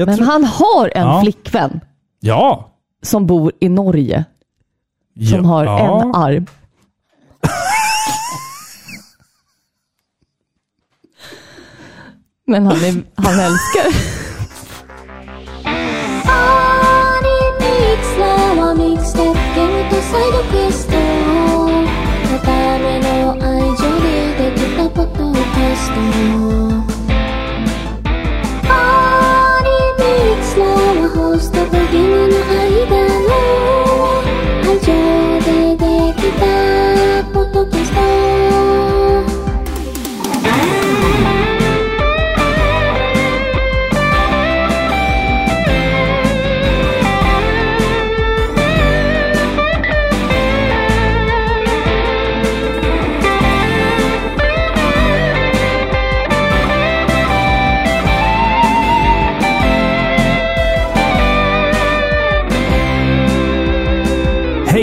Jag Men tror- han har en Ja. flickvän Ja. som bor i Norge. Som ja. har ja. en arm. Men han, är, han älskar. beginning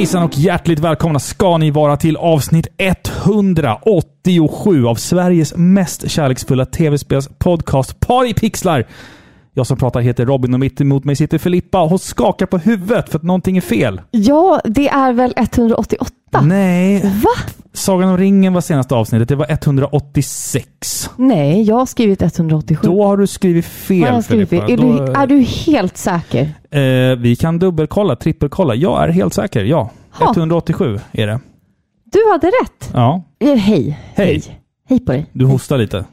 Hejsan och hjärtligt välkomna ska ni vara till avsnitt 187 av Sveriges mest kärleksfulla tv-spelspodcast pixlar. Jag som pratar heter Robin och mitt emot mig sitter Filippa och skakar på huvudet för att någonting är fel. Ja, det är väl 188? Nej. Va? Sagan om ringen var senaste avsnittet. Det var 186. Nej, jag har skrivit 187. Då har du skrivit fel Har jag skrivit fel? Filippa. Är, Då- du, är du helt säker? Eh, vi kan dubbelkolla, trippelkolla. Jag är helt säker, ja. Ha. 187 är det. Du hade rätt. Ja. Eh, Hej. Hej. Hej på dig. Du hostar lite.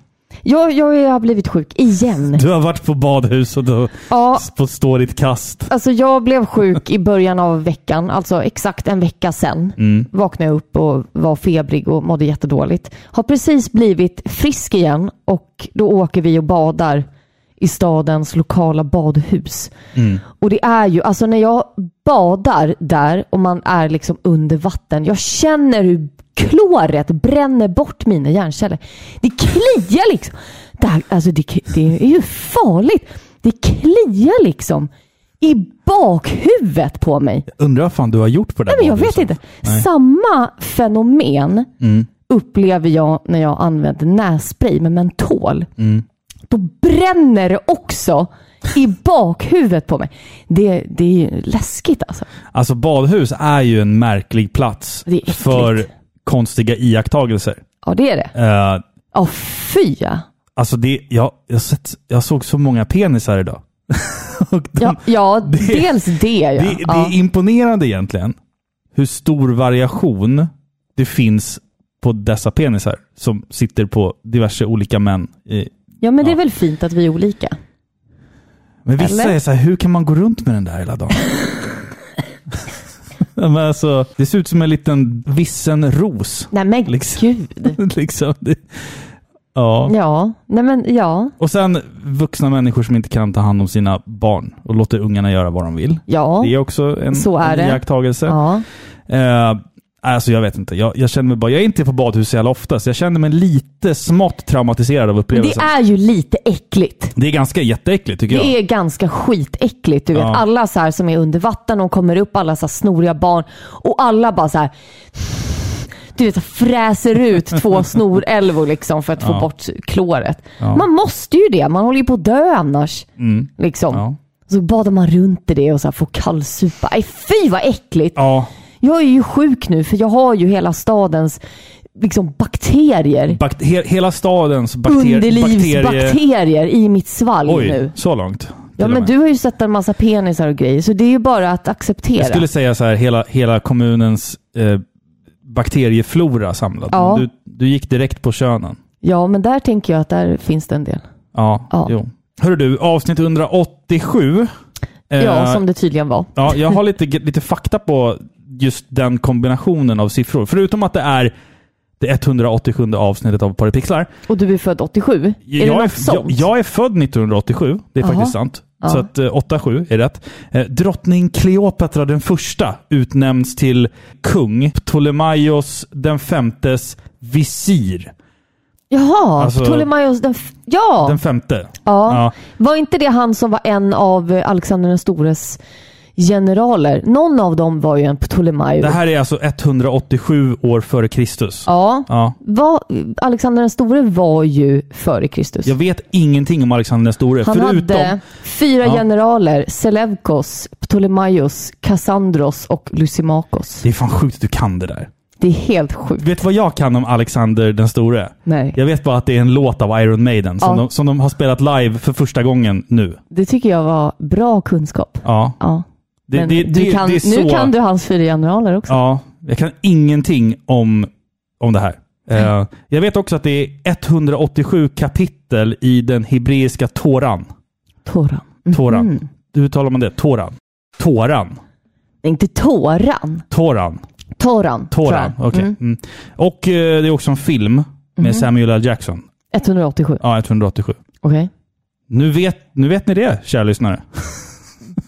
Jag, jag har blivit sjuk igen. Du har varit på badhus och du Ja, får stå ditt kast. alltså jag blev sjuk i början av veckan, alltså exakt en vecka sedan. Mm. Vaknade jag upp och var febrig och mådde jättedåligt. Har precis blivit frisk igen och då åker vi och badar i stadens lokala badhus. Mm. Och det är ju, alltså när jag badar där och man är liksom under vatten, jag känner hur kloret bränner bort mina hjärnceller. Det kliar liksom. Det, här, alltså det, det är ju farligt. Det kliar liksom i bakhuvudet på mig. Undrar vad fan du har gjort på det Nej, men jag vet inte. Nej. Samma fenomen Mm. upplever jag när jag använder nässpray med mentol. Mm. Då bränner det också i bakhuvudet på mig. Det, det är ju läskigt alltså. Alltså badhus är ju en märklig plats Det är för konstiga iakttagelser. Ja, det är det. Eh, Ja, fy ja. alltså det, jag, jag, sett, jag såg så många penisar idag. de, Ja, ja det- dels det ja. det, det ja. är imponerande egentligen hur stor variation det finns på dessa penisar som sitter på diverse olika män. i- ja, men det är ja. väl fint att vi är olika. Men vissa Eller? är så här, hur kan man gå runt med den där hela dagen? Men alltså, det ser ut som en liten vissen ros. Nej men Liksom. gud. liksom. det, ja. Ja, nej men ja. Och sen vuxna människor som inte kan ta hand om sina barn och låter ungarna göra vad de vill. Ja. Det är också en, Så är en det. iakttagelse. ja. Eh, alltså jag vet inte. Jag, jag känner mig bara, jag är inte på badhus så jävla ofta, så jag känner mig lite smått traumatiserad av upplevelsen. det är ju lite äckligt. Det är ganska jätteäckligt tycker jag. Det är ganska skitäckligt. Du vet, Ja. alla så här som är under vatten och kommer upp, alla så här snoriga barn och alla bara så här du vet, fräser ut två snorälvor liksom för att få Ja. bort kloret. Ja. Man måste ju det. Man håller ju på att dö annars. Mm. Liksom. Ja. Så badar man runt i det och så här får kallsupa. Nej, fy vad äckligt! ja. Jag är ju sjuk nu för jag har ju hela stadens liksom, bakterier. Bak- he hela stadens bakter- bakterie... Underlivsbakterier i mitt svalg Oj, nu. så långt. Ja, men du har ju sett en massa penisar och grejer, så det är ju bara att acceptera. Jag skulle säga så här, hela, hela kommunens eh, bakterieflora samlad. Ja. Du, du gick direkt på könen. Ja, men där tänker jag att där finns det en del. Ja, Ja. jo. Hörru du, avsnitt 187. Eh, Ja, som det tydligen var. ja, jag har lite, lite fakta på just den kombinationen av siffror. Förutom att det är det 187 avsnittet av Parapixlar. Och du är född 87? är det jag, är, sånt? jag, jag är född 1987, det är Jaha. faktiskt sant. Ja. Så att eh, 87 är rätt. Eh, drottning Kleopatra den första utnämns till kung. Ptolemaios den femtes visir. Jaha, Alltså- Ptolemaios den... Ja! Den femte. ja. Ja. Var inte det han som var en av eh, Alexander den stores generaler. Någon av dem var ju en Ptolemaios. Det här är alltså 187 år före Kristus. Ja. Ja. Var, Alexander den store var ju före Kristus. Jag vet ingenting om Alexander den store, Han förutom... hade fyra Ja. generaler. Selevkos, Ptolemaios, Kassandros och Lysimakos. Det är fan sjukt att du kan det där. Det är helt sjukt. Vet du vad jag kan om Alexander den store? Nej. Jag vet bara att det är en låt av Iron Maiden som, Ja. de, som de har spelat live för första gången nu. Det tycker jag var bra kunskap. Ja. Ja. Det, Men det, det, kan, det så... Nu kan du hans fyra generaler också. Ja, jag kan ingenting om, om det här. Eh, jag vet också att det är 187 kapitel i den hebreiska Toran. Toran. Toran. Mhm. Hur talar man det? Toran. Toran. Inte Toran. Toran. Toran. Toran. Okej. Mm. Mm. Och eh, det är också en film med Samuel L. Jackson. 187. Ja, 187. Okej. Nu vet, nu vet ni det, kära lyssnare.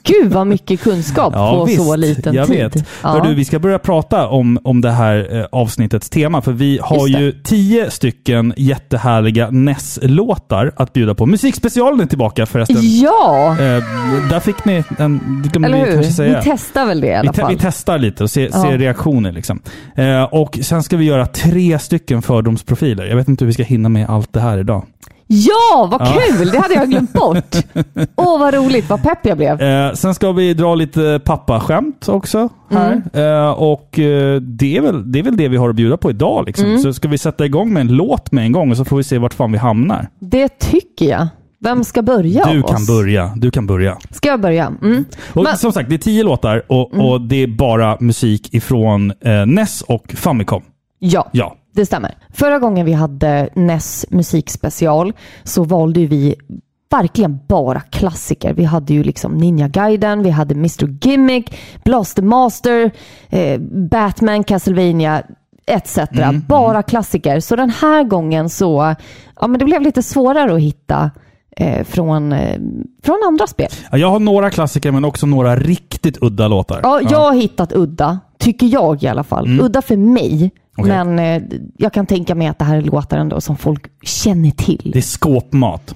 Gud vad mycket kunskap på så liten jag tid. vet. Ja. Hör du, vi ska börja prata om, om det här eh, avsnittets tema, för vi har ju tio stycken jättehärliga NES-låtar att bjuda på. Musikspecialen är tillbaka förresten. Ja! Eh, där fick ni en, det Eller vi hur? säga. Vi testar väl det i alla Vi, fall. vi testar lite och ser, Ja. ser reaktioner. Liksom. Eh, och sen ska vi göra tre stycken fördomsprofiler. Jag vet inte hur vi ska hinna med allt det här idag. Ja, vad Ja. kul! Det hade jag glömt bort. Åh, vad roligt. Vad pepp jag blev. Eh, sen ska vi dra lite pappaskämt också här. Mm. Eh, och eh, det, är väl, det är väl det vi har att bjuda på idag. Liksom. Mm. Så ska vi sätta igång med en låt med en gång och så får vi se vart fan vi hamnar. Det tycker jag. Vem ska börja du av kan oss? börja. Du kan börja. Ska jag börja? Mm. Och Men- Som sagt, det är tio låtar och, och det är bara musik ifrån eh, NES och Famicom. Ja, Ja. Det stämmer. Förra gången vi hade NES musikspecial så valde vi verkligen bara klassiker. Vi hade ju liksom Ninja Gaiden, vi hade Mr Gimmick, Blaster Master, eh, Batman, Castlevania etc. bara klassiker. Så den här gången så, ja men det blev lite svårare att hitta eh, från, eh, från andra spel. Ja, Jag har några klassiker men också några riktigt udda låtar. Ja, jag har hittat udda, tycker jag i alla fall. Udda för mig. Okej. Men eh, jag kan tänka mig att det här är låtar ändå som folk känner till. Det är skåpmat.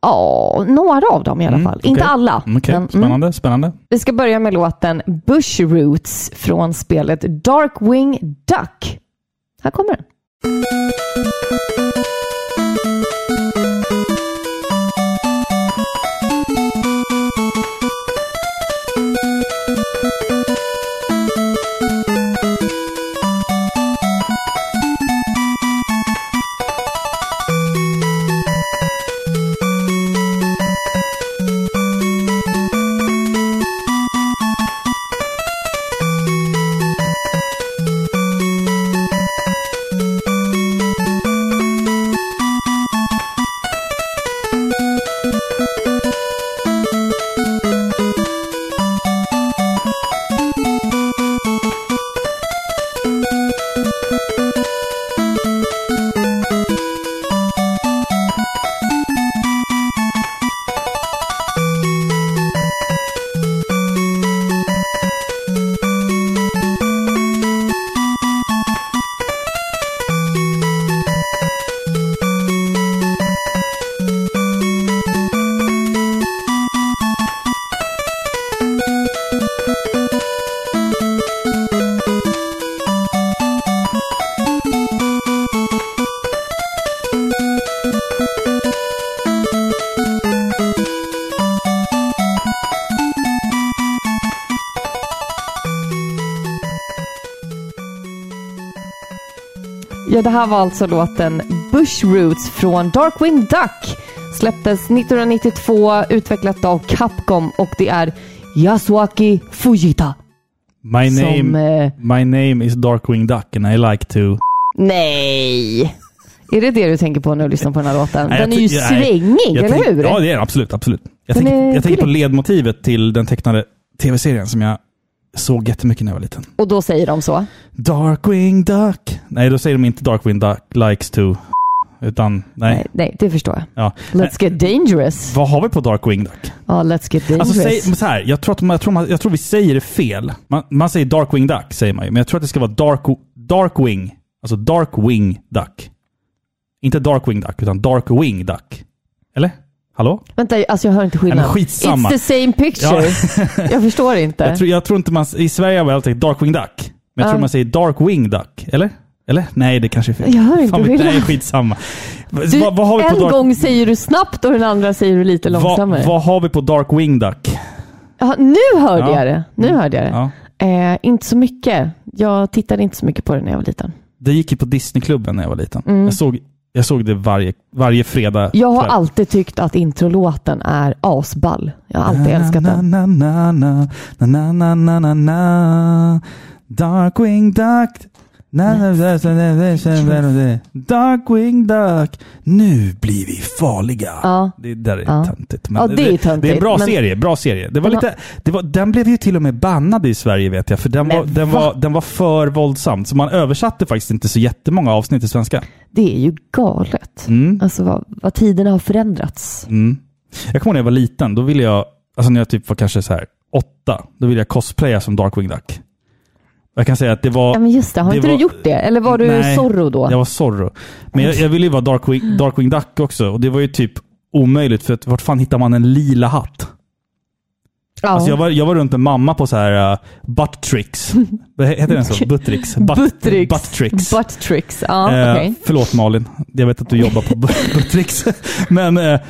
Ja, några av dem i alla fall. Inte okej. alla. Mm, Okej, men, mm. spännande. spännande. Vi ska börja med låten Bush Roots från spelet Darkwing Duck. Här kommer den. Ja, det här var alltså låten Bush Roots från Darkwing Duck. Släpptes 1992, utvecklat av Capcom och det är Yasuaki Fujita. My Som, name, eh, my name is Darkwing Duck and I like to... Nej! Är det det du tänker på när du lyssnar på den här låten? Nej, den är ju nej, svängig, eller tänk- hur? Ja, det är den absolut. absolut. Jag, Den tänker, jag tänker på ledmotivet till den tecknade tv-serien som jag såg jättemycket när jag var liten. Och då säger de så. Darkwing Duck. Nej, då säger de inte Darkwing Duck likes to. Utan, nej. Nej, nej, det förstår jag. Ja. Let's get dangerous. Vad har vi på Darkwing Duck? Ja, let's get dangerous. Alltså, säg, så här, jag, tror att, man- jag, tror man, jag tror vi säger det fel. Man, man säger Darkwing Duck, säger man ju. Men jag tror att det ska vara Dark, Darkwing. Alltså Darkwing Duck. Inte Darkwing Duck, utan Darkwing Duck. Eller? Hallå? Vänta, alltså jag hör inte skillnad. men skitsamma. It's the same picture. jag förstår inte. Jag tror, jag tror inte man... I Sverige har vi alltid Darkwing Duck. Men jag Ja. tror man säger Darkwing Duck. Eller? Eller? Nej, det kanske är fel. Jag hör inte Fan, skillnad. Nej, skitsamma. Du, vad, vad har vi på en Dark... gång säger du snabbt och den andra säger du lite vad, långsammare. vad har vi på Darkwing Duck? Ja, nu hörde Ja. jag det. Nu hörde jag det. Ja. Eh, inte så mycket. Jag tittade inte så mycket på det när jag var liten. Det gick ju på Disneyklubben när jag var liten. Mm. Jag, såg, jag såg det varje, varje fredag. Jag har alltid tyckt att introlåten är asball. Jag har alltid älskat den. Darkwing Duck. Darkwing Duck. Nu blir vi farliga. Ja. Det där är Ja. töntigt. men Ja, det är töntigt, Det är en bra men- serie. Bra serie. Det var lite, det var, den blev ju till och med bannad i Sverige vet jag. För den, Men var, den, va? var, den var för våldsam. Så man översatte faktiskt inte så jättemånga avsnitt till svenska. Det är ju galet. Mm. Alltså vad, vad tiderna har förändrats. Mm. Jag kommer ihåg när jag var liten, då ville jag, alltså när jag typ var kanske så här åtta, då ville jag cosplaya som Darkwing Duck. Jag kan säga att det var... Ja men just det, har det inte var- du gjort det? Eller var du Nej, Zorro då? Jag var Zorro. Men jag, jag ville ju vara Darkwing, Darkwing Duck också och det var ju typ omöjligt för att vart fan hittar man en lila hatt? Ja. Alltså jag, var, jag var runt med mamma på så här uh, butt tricks. Heter den så? Buttricks? Butt, Buttricks. Butt tricks. Butt tricks. Ja, Eh, okej. Förlåt Malin, jag vet att du jobbar på Bu- Buttricks. Men eh,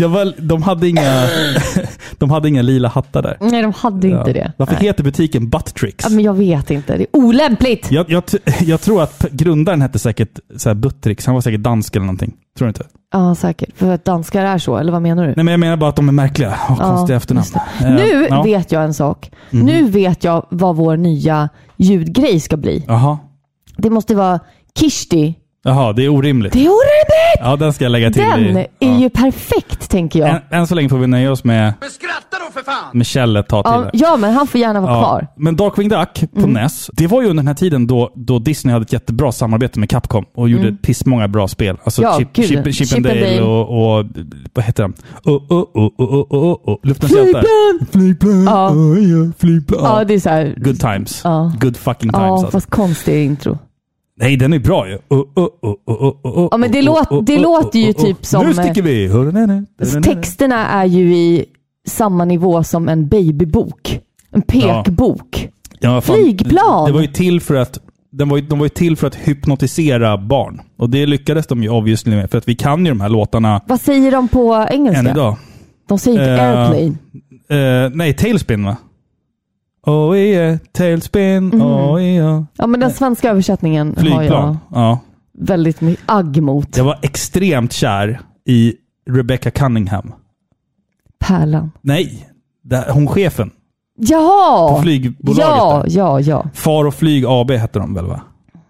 jag var, de, hade inga, de hade inga lila hattar där. Nej, de hade inte det. Varför Nej. heter butiken Buttricks? Ja, men jag vet inte. Det är olämpligt. Jag, jag, jag tror att grundaren hette säkert så här Buttricks. Han var säkert dansk eller någonting. Tror du inte? Ja, säkert. För att danskar är så, eller vad menar du? Nej, men jag menar bara att de är märkliga. Har Ja, konstiga efternamn. Eh, Nu ja. Vet jag en sak. Nu vet jag vad vår nya ljudgrej ska bli. Jaha. Det måste vara Kishti. Jaha, det är orimligt. Det är orimligt! Ja, den ska jag lägga till. Den i, är ja. ju perfekt, tänker jag. än, än så länge får vi nöja oss med, Men skratta då för fan! med Kjell ett tag till. Ja, ja, men han får gärna vara kvar. Mm. Men Darkwing Duck på NES, det var ju under den här tiden då, då Disney hade ett jättebra samarbete med Capcom och gjorde pissmånga bra spel. Alltså Mm. Ja, Chip. Chip, Chip, Chip and Dale Dale. och, och vad heter den? Oh, oh, oh, oh, oh, oh, oh. Luftens hjältar. Flygplan! Flygplan! Ja. Oh, ja, flygplan. Ja, det är så här. Good times. Ja. Good fucking times Ja, alltså. fast konstig intro. Nej, den är bra ju. Ja, men det låt- det låter ju oh, oh. typ som, Nu sticker vi! Hörru. Alltså, texterna är ju i samma nivå som en babybok. En pekbok. Ja, fan, Flygplan! Det var ju till för att den var ju, de var ju till för att hypnotisera barn. Och det lyckades de ju obviously med, för att vi kan ju de här låtarna Vad säger de på engelska? än idag. De säger inte Eh, airplane. Eh, nej, Tailspin va? Oh yeah, Tailspin, Mhm. oh yeah. Ja, men den svenska översättningen har jag Flygplan. Ja. väldigt mycket agg mot. Jag var extremt kär i Rebecca Cunningham. Pärlan. Nej, hon chefen Jaha! på flygbolaget. Ja, där. ja, ja. Far och Flyg AB hette de väl va?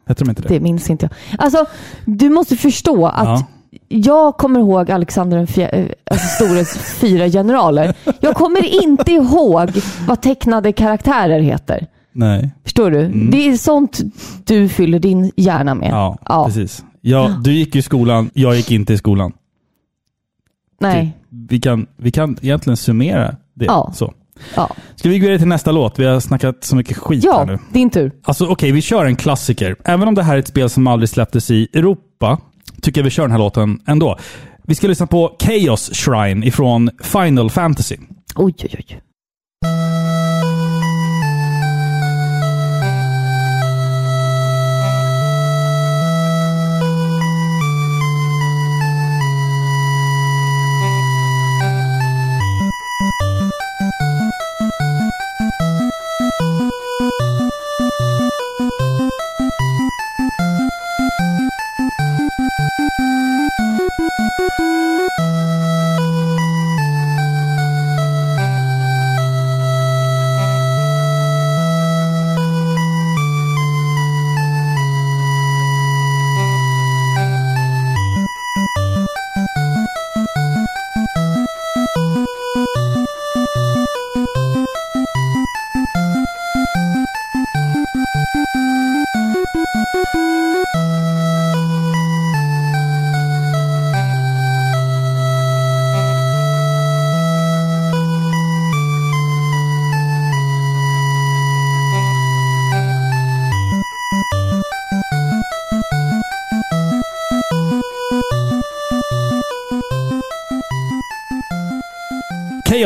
Hette de inte det? Det minns inte jag. Alltså, du måste förstå att Ja. Jag kommer ihåg Alexander den fjär, eh, alltså Stores fyra generaler. Jag kommer inte ihåg vad tecknade karaktärer heter. Nej. Förstår du? Det är sånt du fyller din hjärna med. Mm. Ja, Ja. precis. Ja, du gick i skolan, jag gick inte i skolan. Nej. Vi kan, vi kan egentligen summera det. Ja. Så. Ja, Ska vi gå vidare till nästa låt? Vi har snackat så mycket skit här ja nu. din tur. Alltså okej, vi kör en klassiker. Även om det här är ett spel som aldrig släpptes i Europa, tycker jag vi kör den här låten ändå. Vi ska lyssna på Chaos Shrine ifrån Final Fantasy. Oj, oj, oj.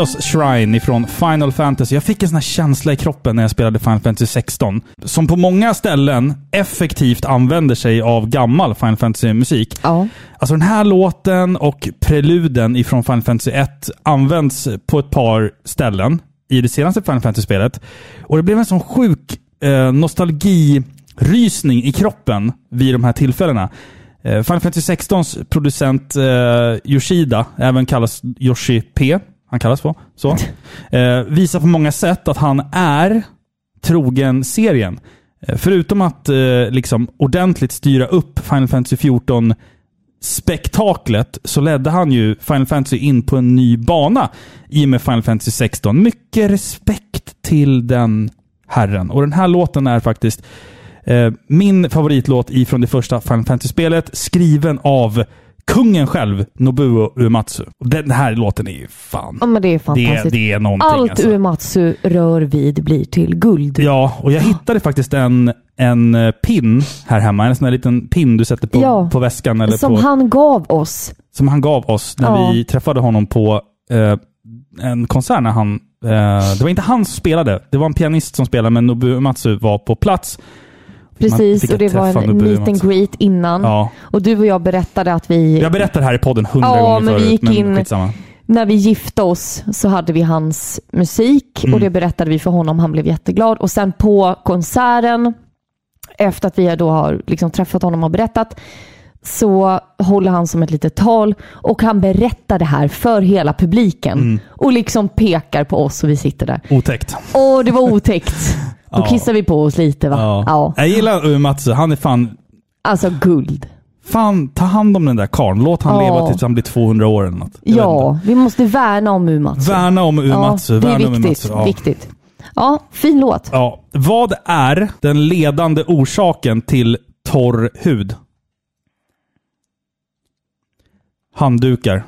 Chaos Shrine ifrån Final Fantasy. Jag fick en sån här känsla i kroppen när jag spelade Final Fantasy 16. Som på många ställen effektivt använder sig av gammal Final Fantasy-musik. Ja. Alltså den här låten och preluden ifrån Final Fantasy 1 används på ett par ställen i det senaste Final Fantasy-spelet. Och det blev en sån sjuk eh, nostalgirysning i kroppen vid de här tillfällena. Eh, Final Fantasy 16s producent eh, Yoshida, även kallas Yoshi P, han kallas så, så eh, visar på många sätt att han är trogen serien. Eh, förutom att eh, liksom ordentligt styra upp Final Fantasy 14 spektaklet så ledde han ju Final Fantasy in på en ny bana i och med Final Fantasy 16. Mycket respekt till den herren. Och den här låten är faktiskt eh, min favoritlåt ifrån det första Final Fantasy-spelet, skriven av kungen själv, Nobuo Uematsu. Den här låten är ju fan... ja, men det är Det, fantastiskt. det är någonting Allt alltså. Uematsu rör vid blir till guld. Ja, och jag hittade faktiskt en, en eh, pin här hemma. En sån här liten pin du sätter på, Ja. på väskan. Eller Som på, han gav oss. som han gav oss när Ja. vi träffade honom på eh, en konsert när han... Eh, det var inte han som spelade. Det var en pianist som spelade, men Nobuo Uematsu var på plats. Precis, och det var en meet and greet innan. Ja. Och du och jag berättade att vi, Jag berättar det här i podden hundra Ja, gånger men vi förut, gick men in- skitsamma. när vi gifte oss så hade vi hans musik Mm. och det berättade vi för honom. Han blev jätteglad. Och sen på konserten, efter att vi då har liksom träffat honom och berättat, så håller han som ett litet tal och han berättar det här för hela publiken Mm. och liksom pekar på oss och vi sitter där. Otäckt. Och det var otäckt. Då Ja. kissar vi på oss lite va? Ja. Ja. Jag gillar Uematsu. Han är fan... Alltså guld. Fan, ta hand om den där karln. Låt han Ja. leva tills han blir 200 år eller något. Jag Ja, vi måste värna om Uematsu. inte. Värna om Uematsu. Ja, det är värna viktigt. Ja. viktigt. Ja, fin låt. Ja. Vad är den ledande orsaken till torr hud? Handdukar.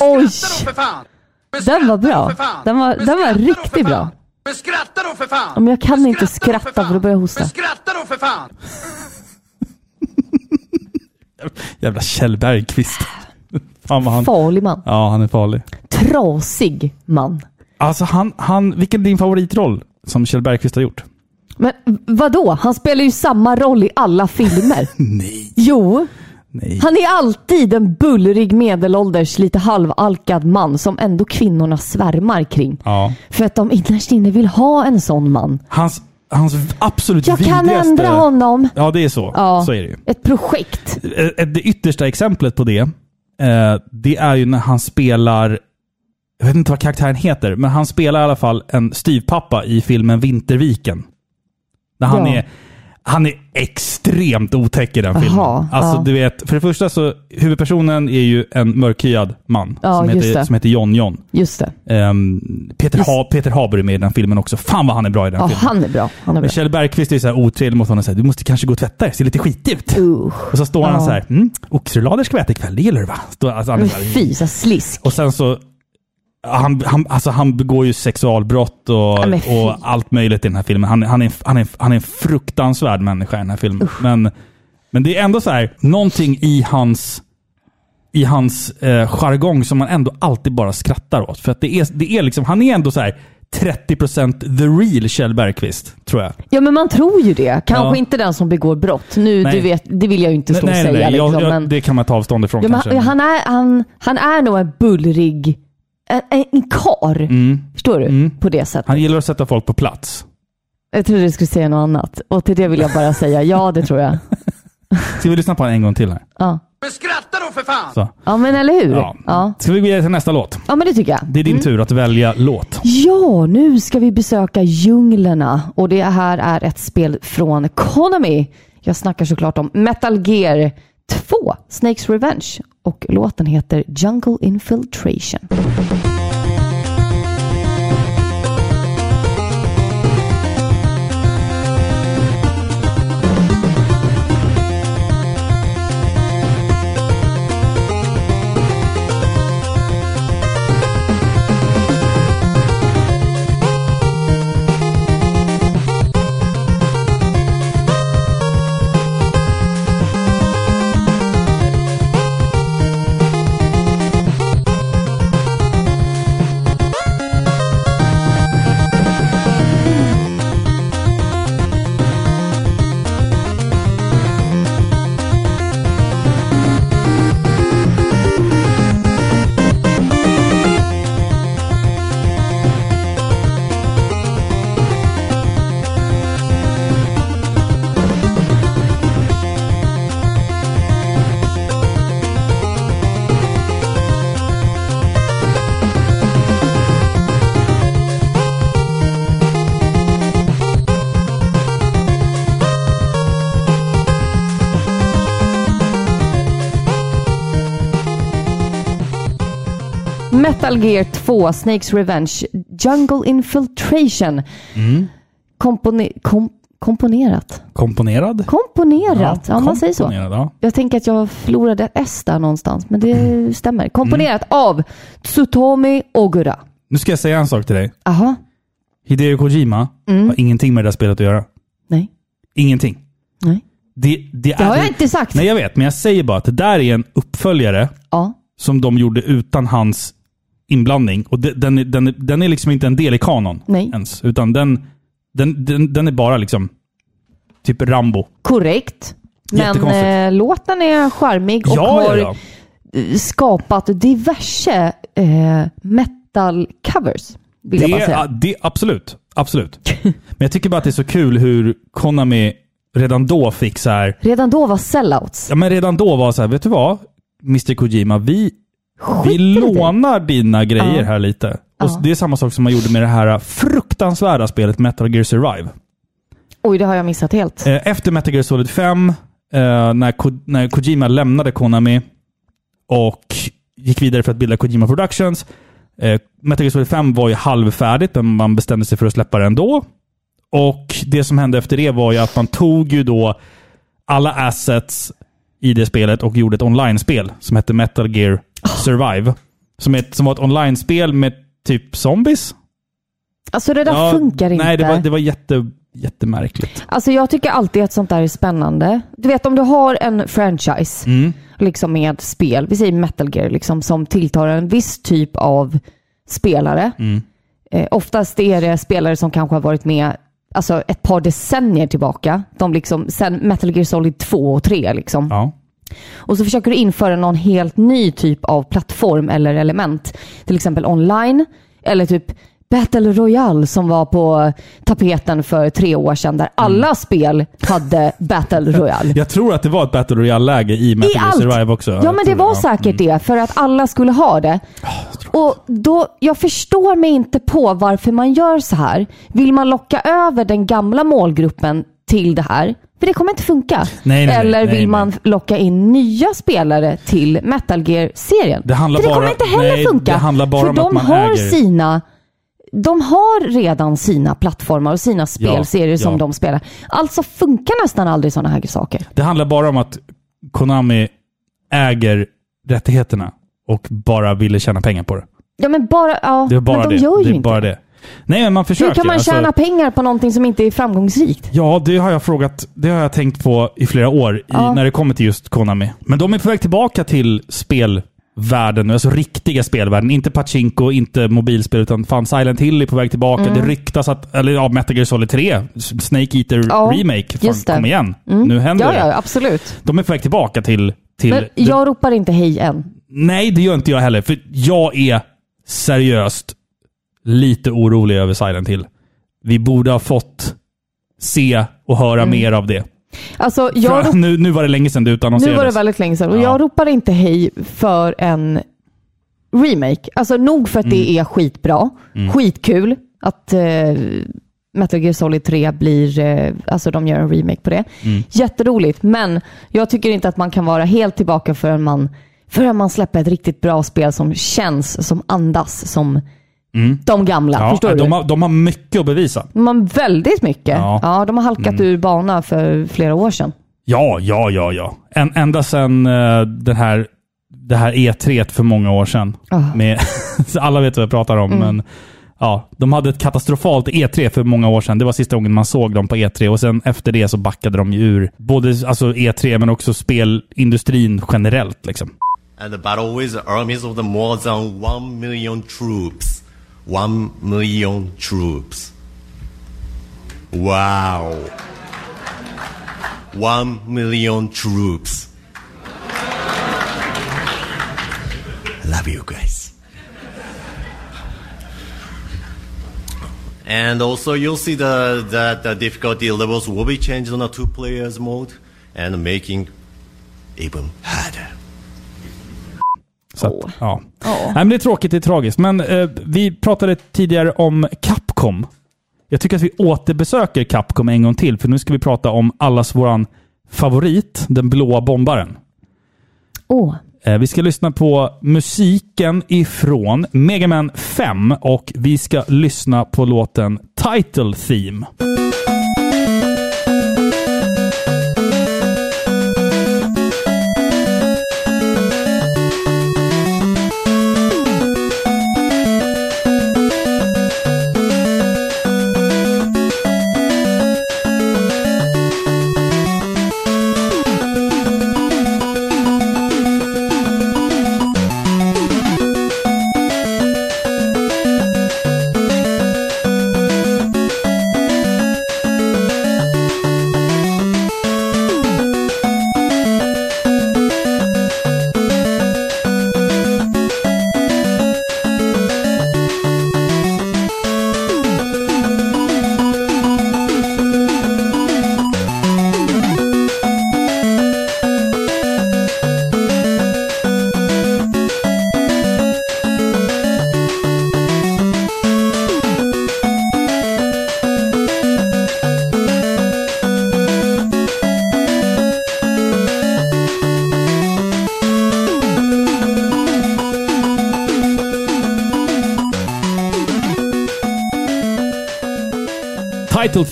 Oj! för Den var bra. för! Den var- den var riktigt för bra. Men skratta då för fan! Men jag kan Men inte skratta, för då börjar jag hosta. Men skratta då för fan! Jävla Kjell Bergqvist. Fan vad han... Farlig man. Ja, han är farlig. Trasig man. Alltså han, han... Vilken är din favoritroll som Kjell Bergqvist har gjort? Men vad då? Han spelar ju samma roll i alla filmer. Nej. Jo, Nej. han är alltid en bullrig medelålders, lite halvalkad man som ändå kvinnorna svärmar kring. Ja. För att de innerst inne vill ha en sån man. Hans, hans absolut Jag kan vidrigaste... ändra honom. Ja, det är så. Ja. Så är det ju. Ett projekt. Eh, Det yttersta exemplet på det, eh, det är ju när han spelar, jag vet inte vad karaktären heter, men han spelar i alla fall en styvpappa i filmen Vinterviken. När han Ja. är han är extremt otäck i den filmen. Jaha, alltså, ja. du vet, för det första så, huvudpersonen är ju en mörkhyad man Ja, som, heter, som heter John John. Just det. Ehm, Peter, Just- ha, Peter Haber är med i den filmen också. Fan vad han är bra i den Ja, filmen. han är bra. Han är bra. Kjell Bergqvist är så här otrevlig mot honom och säger du måste kanske gå och tvätta dig, ser lite skitig ut. Usch. Och så står han Ja. så här, mm, oxfilade ska vi äta ikväll, det gillar du va? Står, alltså, han är Men så här, fy, så slisk. och sen så, han, han, alltså han begår ju sexualbrott och, Ja, och allt möjligt i den här filmen. Han, han, är, han, är, han är en fruktansvärd människa i den här filmen. Men, men det är ändå så här, någonting i hans i hans eh, jargong som man ändå alltid bara skrattar åt. För att det är, det är liksom, han är ändå så här 30% the real Kjell Bergqvist, tror jag. Ja, men man tror ju det. Kanske Ja. inte den som begår brott. Nu, Nej. du vet, det vill jag ju inte stå nej, och nej, säga. nej. Jag, liksom, jag, men, det kan man ta avstånd ifrån ja, kanske. han, är, han, han är nog en bullrig, en, en, en kar. Mm. Förstår du? Mm. På det sättet. Han gillar att sätta folk på plats. Jag trodde du skulle säga något annat. Och till det vill jag bara säga ja, det tror jag. Ska vi lyssna på den en gång till här? Ja, Men skratta då för fan! Så. ja men eller hur? Ja. Ja. Ska vi gå vidare till nästa låt? ja, men det tycker jag. Det är din tur att välja låt. Ja, nu ska vi besöka djunglerna och det här är ett spel från Konami. Jag snackar såklart om Metal Gear 2, Snakes Revenge och låten heter Jungle Infiltration. Metal Gear 2, Snakes Revenge, Jungle Infiltration. Mm. Kompone, kom, komponerat. Komponerad? Komponerat, ja, man säger så. Ja. Jag tänker att jag förlorade ett S där någonstans, men det Mm. stämmer. Komponerat av Tsutomi Ogura. Nu ska jag säga en sak till dig. Aha, Hideo Kojima Mm. har ingenting med det där spelet att göra. nej. Ingenting. Nej. Det, det, Det är, har jag inte sagt. Nej, jag vet. Men jag säger bara att det där är en uppföljare Ja. som de gjorde utan hans inblandning. Och det, den, den, den är liksom inte en del i kanon Nej. ens. Utan den, den, den, den är bara liksom typ Rambo. Korrekt. Men eh, låten är charmig och Ja, har ja, ja. eh, skapat diverse eh, metal covers. Vill jag bara Det, säga. det, absolut. Absolut. Men jag tycker bara att det är så kul hur Konami redan då fick så här... Redan då var sellouts. Ja, men redan då var så här, vet du vad? Mr Kojima, vi, Skit vi lånar dina grejer Ja. här lite. Och Ja. Det är samma sak som man gjorde med det här fruktansvärda spelet Metal Gear Survive. Oj, det har jag missat helt. Eh, Efter Metal Gear Solid 5, eh, när, Ko när Kojima lämnade Konami och gick vidare för att bilda Kojima Productions. Eh, Metal Gear Solid 5 var ju halvfärdigt, men man bestämde sig för att släppa det ändå. Och det som hände efter det var ju att man tog ju då alla assets i det spelet och gjorde ett online-spel som hette Metal Gear Survive. Som, ett, som var ett online-spel med typ zombies. Alltså det där Ja, funkar inte. Nej, det var, det var jätte, jättemärkligt. Alltså jag tycker alltid att sånt där är spännande. Du vet om du har en franchise Mm. liksom med spel, vi säger Metal Gear, liksom, som tilltar en viss typ av spelare. Mm. Eh, oftast är det spelare som kanske har varit med alltså, ett par decennier tillbaka. De liksom, sen Metal Gear Solid 2 och 3. Liksom. Ja. Och så försöker du införa någon helt ny typ av plattform eller element. Till exempel online eller typ Battle Royale som var på tapeten för tre år sedan där alla spel hade Battle Royale. Jag tror att det var ett Battle Royale-läge i Metal I Gear! Survive också. Ja, men det var ja. säkert det, för att alla skulle ha det. Och då, jag förstår mig inte på varför man gör så här. Vill man locka över den gamla målgruppen till det här? För det kommer inte funka. Nej, nej. Eller vill Nej, man locka in nya spelare till Metal Gear-serien? Det handlar för det kommer bara- inte heller nej, funka. det handlar bara för om de att man har äger. sina de har redan sina plattformar och sina spelserier som ja. de spelar. Alltså funkar nästan aldrig sådana här saker. Det handlar bara om att Konami äger rättigheterna och bara ville tjäna pengar på det. Ja men bara, ja, Det är bara men de det. gör ju det är inte bara det. Nej, men man försöker. Hur kan man alltså- tjäna pengar på någonting som inte är framgångsrikt? Ja, det har jag frågat. Det har jag tänkt på i flera år i, Ja. när det kommer till just Konami. Men de är på väg tillbaka till spelvärlden nu. Alltså riktiga spelvärlden. Inte Pachinko, inte mobilspel, utan fan Silent Hill är på väg tillbaka. Mm. Det ryktas att, eller ja, Metal Gear Solid 3, Snake Eater Ja, Remake. Fan, just det. kom igen. Mm. Nu händer Ja, det. ja, absolut. De är på väg tillbaka till... till Men jag ropar inte hej än. Nej, det gör inte jag heller. För jag är seriöst lite orolig över Silent Hill. Vi borde ha fått se och höra Mm. mer av det. Alltså, jag nu, nu var det länge sedan nu utannonserades. var det väldigt länge sedan och Ja. jag ropar inte hej för en remake. Alltså nog för att Mm. det är skitbra. Skitkul att eh, Metal Gear Solid 3 blir, eh, alltså de gör en remake på det. Mm. Jätteroligt, men jag tycker inte att man kan vara helt tillbaka förrän man, förrän man släpper ett riktigt bra spel som känns, som andas som de gamla. Mm. Ja, förstår de, du? har, de har mycket att bevisa. De har väldigt mycket. Ja. Ja. de har halkat ur bana för flera år sedan. Ja, ja, ja, ja. En, ända sedan eh, den här, det här E3 för många år sedan. Ah. Med, alla vet vad jag pratar om, men ja, de hade ett katastrofalt E3 för många år sedan. Det var sista gången man såg dem på E3 och sen efter det så backade de ju ur både alltså E3 men också spelindustrin generellt. Liksom. and the battle with armies of the more than one million troops. One million troops. Wow. One million troops. Love you guys. And also you'll see the, that the difficulty levels will be changed on a two players mode and making even harder. Så att, Åh. ja. Ja. Nej, men det är tråkigt, det är tragiskt. Men eh, vi pratade tidigare om Capcom. Jag tycker att vi återbesöker Capcom en gång till, för nu ska vi prata om allas våran favorit, den blåa bombaren. Eh, Vi ska lyssna på musiken ifrån Mega Man 5 och vi ska lyssna på låten Title Theme.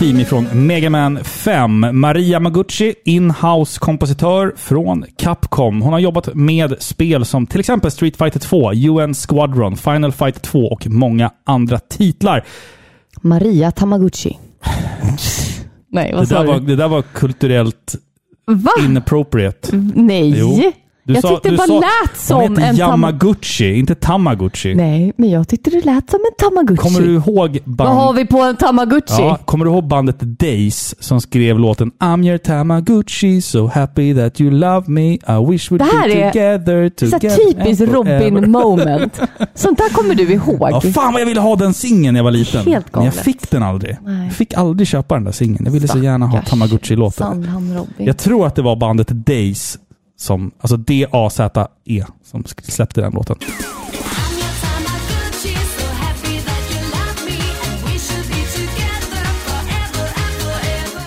Theme ifrån Mega Man 5. Maria Maguchi, in-house kompositör från Capcom. Hon har jobbat med spel som till exempel Street Fighter 2, UN Squadron, Final Fight 2 och många andra titlar. Maria Tamaguchi. Nej, vad Det sa där, du? var, det där var kulturellt Va? inappropriate. Nej. Jo. Du jag sa- tyckte det bara sa- lät som heter en tam- Yamaguchi, inte Tamaguchi. Nej, men jag tyckte det lät som en Tamaguchi. Kommer du ihåg Vad har vi på en Tamaguchi? Ja, kommer du ihåg bandet Days som skrev låten I'm your Tamaguchi, so happy that you love me, I wish we'd Det här be är together, Så together typiskt and forever." Robin-moment. Sånt där kommer du ihåg. Ja, fan vad jag ville ha den singeln när jag var liten. Helt Men jag galet. fick den aldrig. Nej. Jag fick aldrig köpa den där singeln. Jag ville så gärna ha Stackars Tamaguchi-låten. Robin. Jag tror att det var bandet Days, som, alltså D-A-Z-E, som släppte den låten.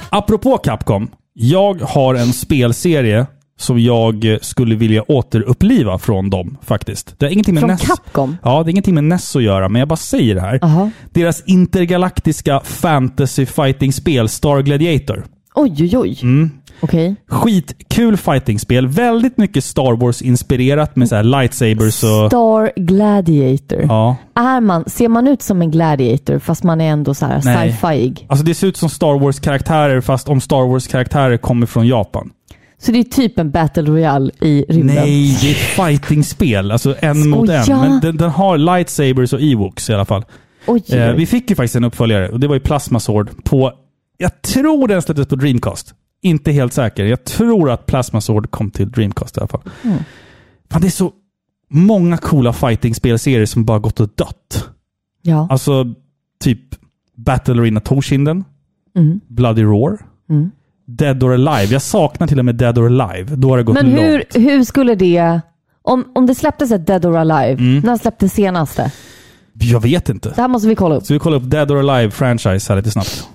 Apropå Capcom. Jag har en spelserie som jag skulle vilja återuppliva från dem faktiskt. Det har ingenting med Från NES... Capcom? Ja, det är ingenting med NES att göra, men jag bara säger det här. Jaha. Deras intergalaktiska fantasy fighting-spel Star Gladiator. Oj, oj, oj. Mm. Okej. Skitkul fighting-spel. Väldigt mycket Star Wars-inspirerat med så här lightsabers och... Star Gladiator. Ja. Är man, ser man ut som en gladiator fast man är ändå så här Nej. sci-fi? Alltså det ser ut som Star Wars-karaktärer, fast om Star Wars-karaktärer kommer från Japan. Så det är typ en battle royale i rymden? Nej, det är ett fighting-spel. Alltså en mot en. Skoja. Men den, den har lightsabers och ewoks i alla fall. Eh, vi fick ju faktiskt en uppföljare och det var ju Plasma Sword på... Jag tror den släpptes på Dreamcast. Inte helt säker. Jag tror att Plasma Sword kom till Dreamcast i alla fall. Mm. Fan, det är så många coola fighting-spelserier som bara gått och dött. Ja. Alltså, typ Battle Arena Toshinden, Mm. Bloody Roar, Mm. Dead or Alive. Jag saknar till och med Dead or Alive. Då har det gått Men långt. hur, hur skulle det... Om, om det släpptes ett Dead or Alive, Mm. när släpptes senaste? Jag vet inte. Det här måste vi kolla upp. Så vi kollar upp Dead or Alive franchise här lite snabbt.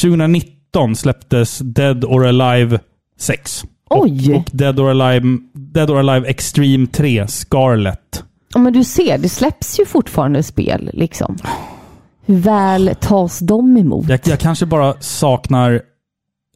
2019 släpptes Dead or Alive 6. Oj! Och, och Dead, or Alive, Dead or Alive Extreme 3 Scarlet. Ja, men du ser, det släpps ju fortfarande spel. liksom. Hur väl tas de emot? Jag, jag kanske bara saknar,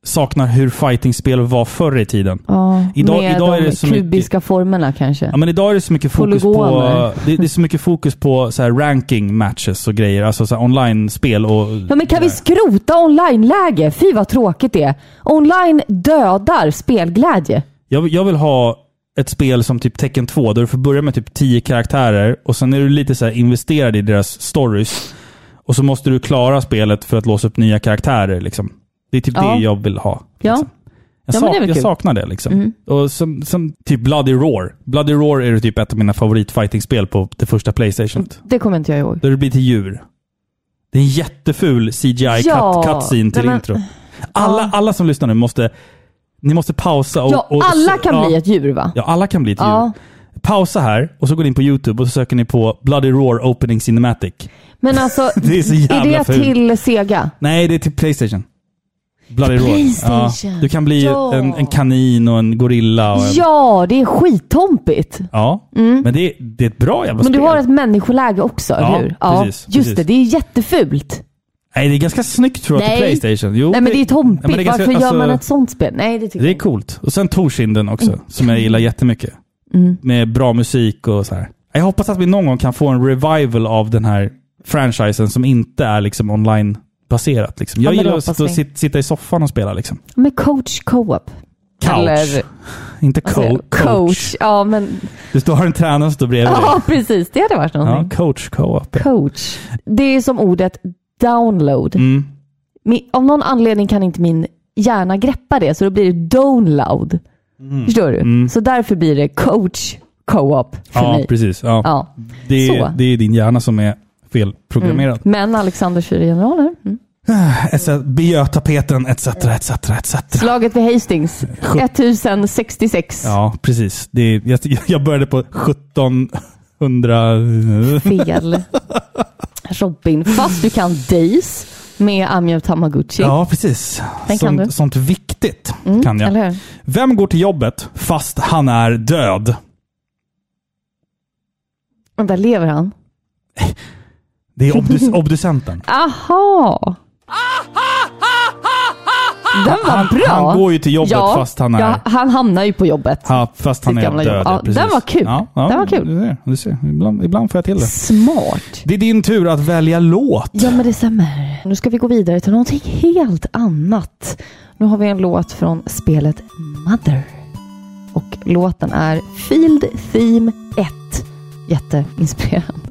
saknar hur fightingspel var förr i tiden. Ja, Idag- med idag är de det så mycket- kubiska formerna kanske. Ja, men idag är det så mycket fokus på, Polygoner. det, det är så mycket fokus på så här ranking matches och grejer. Alltså så online-spel och... Ja, men kan vi skrota online-läge? Fy vad tråkigt det är. Online dödar spelglädje. Jag, jag vill ha ett spel som typ Tekken 2, där du får börja med typ 10 karaktärer och sen är du lite så investerad i deras stories. Och så måste du klara spelet för att låsa upp nya karaktärer. Liksom. Det är typ Ja. det jag vill ha. Ja. Liksom. Jag, Ja, det jag saknar det. Liksom. Mm. Och som, som typ Bloody Roar. Bloody Roar är typ ett av mina favoritfightingspel på det första Playstation. Det kommer inte jag ihåg. Där du blir till djur. Det är en jätteful CGI Ja, cut, cutscene till men- intro. Alla, alla som lyssnar nu måste, ni måste pausa och... Ja, och alla kan ja, bli ett djur va? Ja, alla kan bli ett Ja. djur. Pausa här och så går ni in på YouTube och så söker ni på Bloody Roar Opening Cinematic. Men alltså, Det är är det fult. till Sega? Nej, det är till Playstation. Bloody Roar. Ja, du kan bli Ja. en, en kanin och en gorilla. Och en, Ja, det är skittompigt. ja. Men det, är- det är ett bra jävla Men spel. du har ett människoläge också, Ja, eller hur? precis, Just precis. det, det är jättefult. Nej, det är ganska snyggt tror jag till. Playstation. Jo, Nej men det är tompigt. Ja, men det är ganska- Varför gör alltså, man ett sånt spel? Nej, det tycker Det är jag coolt. Och sen Torsinden också, Mm. som jag gillar jättemycket. Med bra musik och så här. Jag hoppas att vi någon gång kan få en revival av den här franchisen som inte är liksom online-baserat. Liksom. Jag Ja, men gillar att vi. sit- sitta i soffan och spela. Liksom. Med coach co-op. Couch. Eller, Inte co- jag? coach. Ja, men... Du står har en tränare som står bredvid dig. Ja, precis. Det hade varit Ja, någonting. coach co-op. ja. Coach. Det är som ordet download. Mm. Min, av någon anledning kan inte min hjärna greppa det, så då blir det download. Förstår du? Så därför blir det coach co-op för Mm. Ja, mig. precis. Ja. Ja. Det, är, det är din hjärna som är felprogrammerad. Men Alexander generaler. Mm. Mm. Biötapeten etc. etc. etc. Slaget vid Hastings. Sjut- 1066. Ja, precis. Det är, jag, jag började på 1700... Fel. Robin. Fast du kan Days med Amio Tamaguchi. Ja, precis. Den kan sånt, du. sånt viktigt Mm, kan jag. Vem går till jobbet fast han är död? Och där lever han. Det är obduc- obducenten. Aha! Den var Han, bra. han går ju till jobbet ja, fast han är... Ja, han hamnar ju på jobbet. Ja, fast han är död. jobb. Ja, precis. den var kul. Ja, ja, Den var kul. Du ser, du ser. Ibland, ibland får jag till det. Smart. Det är din tur att välja låt. Ja, men det stämmer. Nu ska vi gå vidare till någonting helt annat. Nu har vi en låt från spelet Mother. Och låten är Field Theme 1. Jätteinspirerande.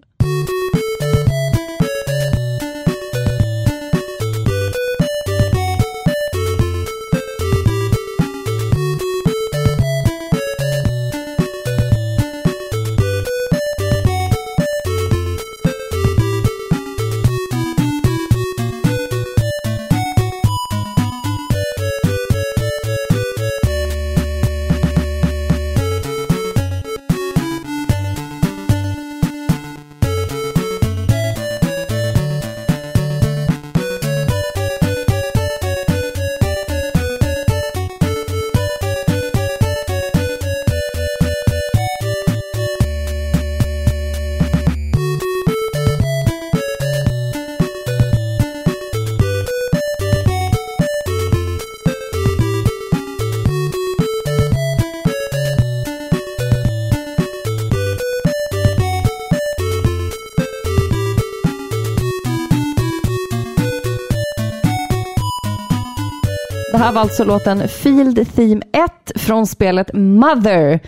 Här var alltså låten Field Theme 1 från spelet Mother.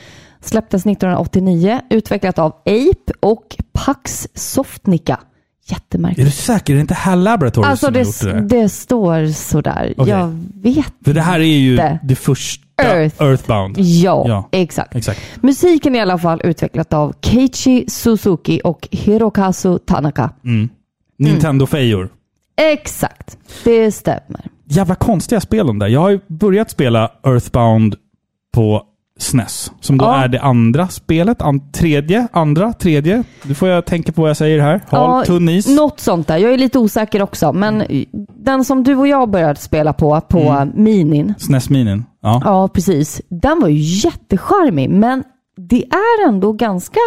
Släpptes 1989, utvecklat av Ape och Pax Softnica. Är Jättemärkligt. du säker? Är det inte Hal Laboratories Alltså som har det, gjort det där? det står sådär. Okej. Jag vet För det här är ju inte. det första Earth. Earthbound. Ja, Ja. exakt. Exakt. Musiken är i alla fall utvecklat av Keiichi Suzuki och Hirokazu Tanaka. Nintendo-fejor. Exakt, det stämmer. Jävla konstiga spel de där. Jag har ju börjat spela Earthbound på SNES. Som då Ja. är det andra spelet. An tredje, andra, tredje. Nu får jag tänka på vad jag säger här. Hal, tunn is. Något sånt där. Jag är lite osäker också, men den som du och jag började spela på, på Mm. minin. SNES-minin. Ja. Ja, precis. Den var ju jättecharmig, men det är ändå ganska,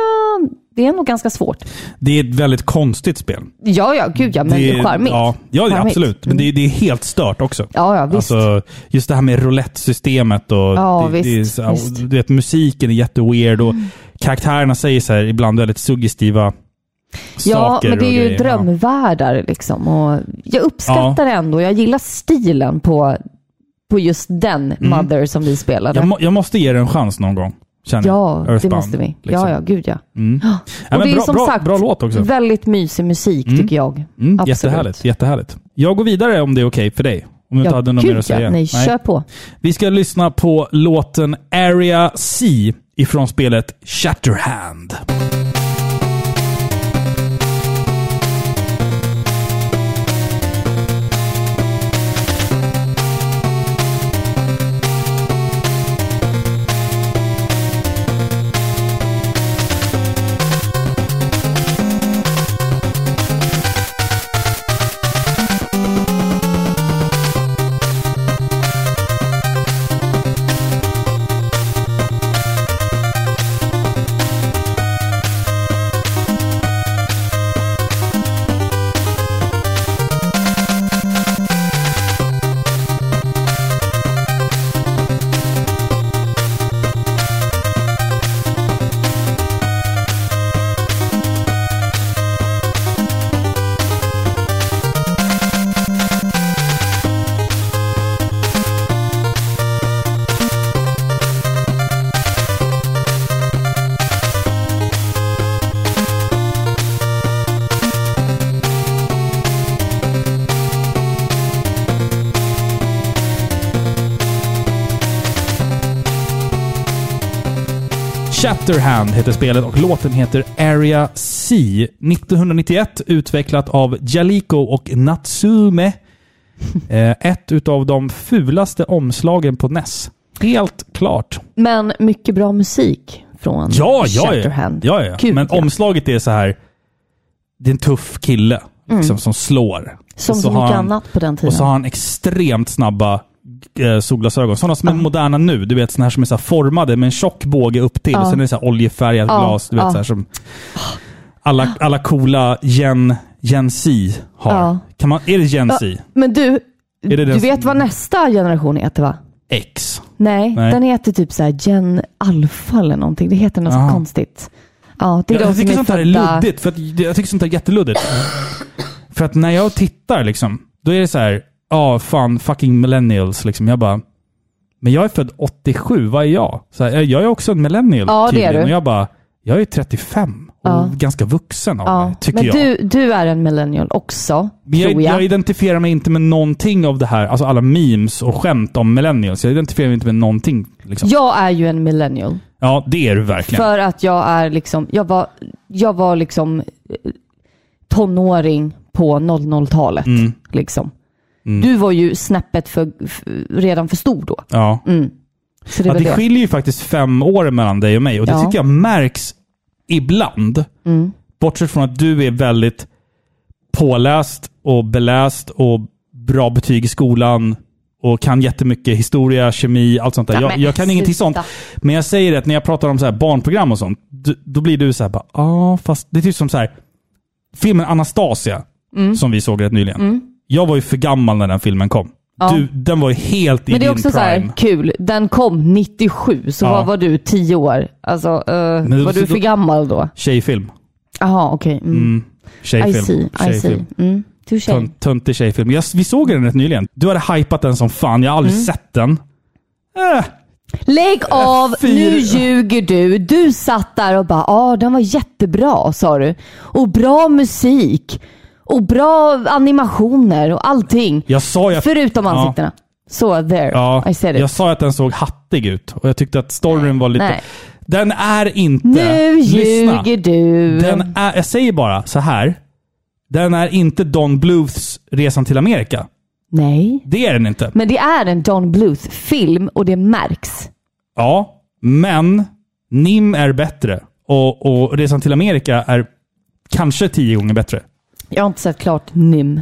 det är ändå ganska svårt. Det är ett väldigt konstigt spel. Ja, ja, gud ja, men det är, charmigt. Ja, ja Charmigt. absolut. Men det, är- det är helt stört också. Ja, ja, visst. Alltså, just det här med roulette-systemet och Ja, det, det är visst, visst. Du vet, musiken är jätteweird och karaktärerna säger så här, ibland väldigt suggestiva Ja, men det är ju grejer. drömvärldar liksom. Och jag uppskattar det ändå. Jag gillar stilen på, på just den Mother som vi spelade. Mm. Jag, må, jag måste ge det en chans någon gång. Känner ja, det Earthbound, måste vi. liksom. Ja, ja, gud ja. Mm. Och Ja, det är bra, som bra, sagt bra låt också. väldigt mysig musik tycker jag. Mm, Absolut. jättehärligt, jättehärligt. Jag går vidare om det är okej för dig. Om du inte Ja, hade något mer att säga. Nej, kör på. Vi ska lyssna på låten Area C ifrån spelet Shatterhand. Shatterhand heter spelet och låten heter Area C. 1991 utvecklat av Jaliko och Natsume. Eh, ett utav de fulaste omslagen på NES. Helt klart. Men mycket bra musik från Ja, ja. Shatterhand. ja, ja. Kul, Men ja. omslaget är så här. Det är en tuff kille liksom, som slår. Mm. Som så, mycket han- annat på den tiden. Och så har han extremt snabba eh, solglasögon. Sådana som är moderna nu. Du vet, sådana här som är så formade med en tjock båge upp till. Ja. Och sen är det så oljefärgat Ja, glas. Du vet, så här som alla, alla coola Gen, Gen Z har. Kan man, är det Gen Z? Men du, du vet vad nästa generation heter va? X? Nej, Nej. den heter typ så Gen Alpha eller någonting. Det heter något så konstigt. Ja, det är Jag, de jag som tycker är sånt här är luddigt. För att, jag tycker sånt här är jätteluddigt. för att när jag tittar liksom, då är det så här, ja fan fucking millennials liksom. Jag bara, men jag är född 87, vad är jag? Så här, jag är också en millennial Ja, det är du. Och jag bara, jag är 35 och Ja. ganska vuxen av Ja, mig, tycker men jag. du, du är en millennial också, Men jag, tror jag. jag identifierar mig inte med någonting av det här, alltså alla memes och skämt om millennials. Jag identifierar mig inte med någonting. Liksom. Jag är ju en millennial. Ja, det är du verkligen. För att jag är liksom, jag var, jag var liksom eh, tonåring på 00-talet. Mm. Liksom. Du var ju snäppet för, f- redan för stor då. Ja. Så det Ja, det skiljer ju faktiskt fem år mellan dig och mig och det Ja. tycker jag märks ibland. Mm. Bortsett från att du är väldigt påläst och beläst och bra betyg i skolan och kan jättemycket historia, kemi, allt sånt där. Ja, jag, jag kan ingenting sånt. sluta. Men jag säger det, när jag pratar om så här barnprogram och sånt, då blir du så här bara, ja fast det är typ som så här filmen Anastasia, Mm. som vi såg rätt nyligen. Jag var ju för gammal när den filmen kom. Ja. Du, den var ju helt i Men det är din också så prime. här kul. Den kom 97, så Ja. vad var du? 10 år? Alltså, eh, Men var då- du för då- gammal då? Tjejfilm. Jaha, okej. Mm. Mm. I Tjejfilm. see, I see. Tjejfilm. Mm. Touché. Tönt- Töntig tjejfilm. Jag, vi såg den rätt nyligen. Du hade hypat den som fan. Jag har aldrig Mm. sett den. Äh, Lägg av! fy- Nu ljuger du. Du satt där och bara ja, den var jättebra sa du. Och bra musik. Och bra animationer och allting. jag sa att... Förutom Ja. ansiktena. Så, there. Ja, I said it. jag sa att den såg hattig ut. Och jag tyckte att storyn var lite... Nej. Den är inte... Nu Lyssna. ljuger du. Den är, jag säger bara så här. Den är inte Don Bluths Resan till Amerika. Nej. Det är den inte. Men det är en Don Bluth-film och det märks. Ja, men NIM är bättre. Och, och Resan till Amerika är kanske tio gånger bättre. Jag har inte sett klart NIM.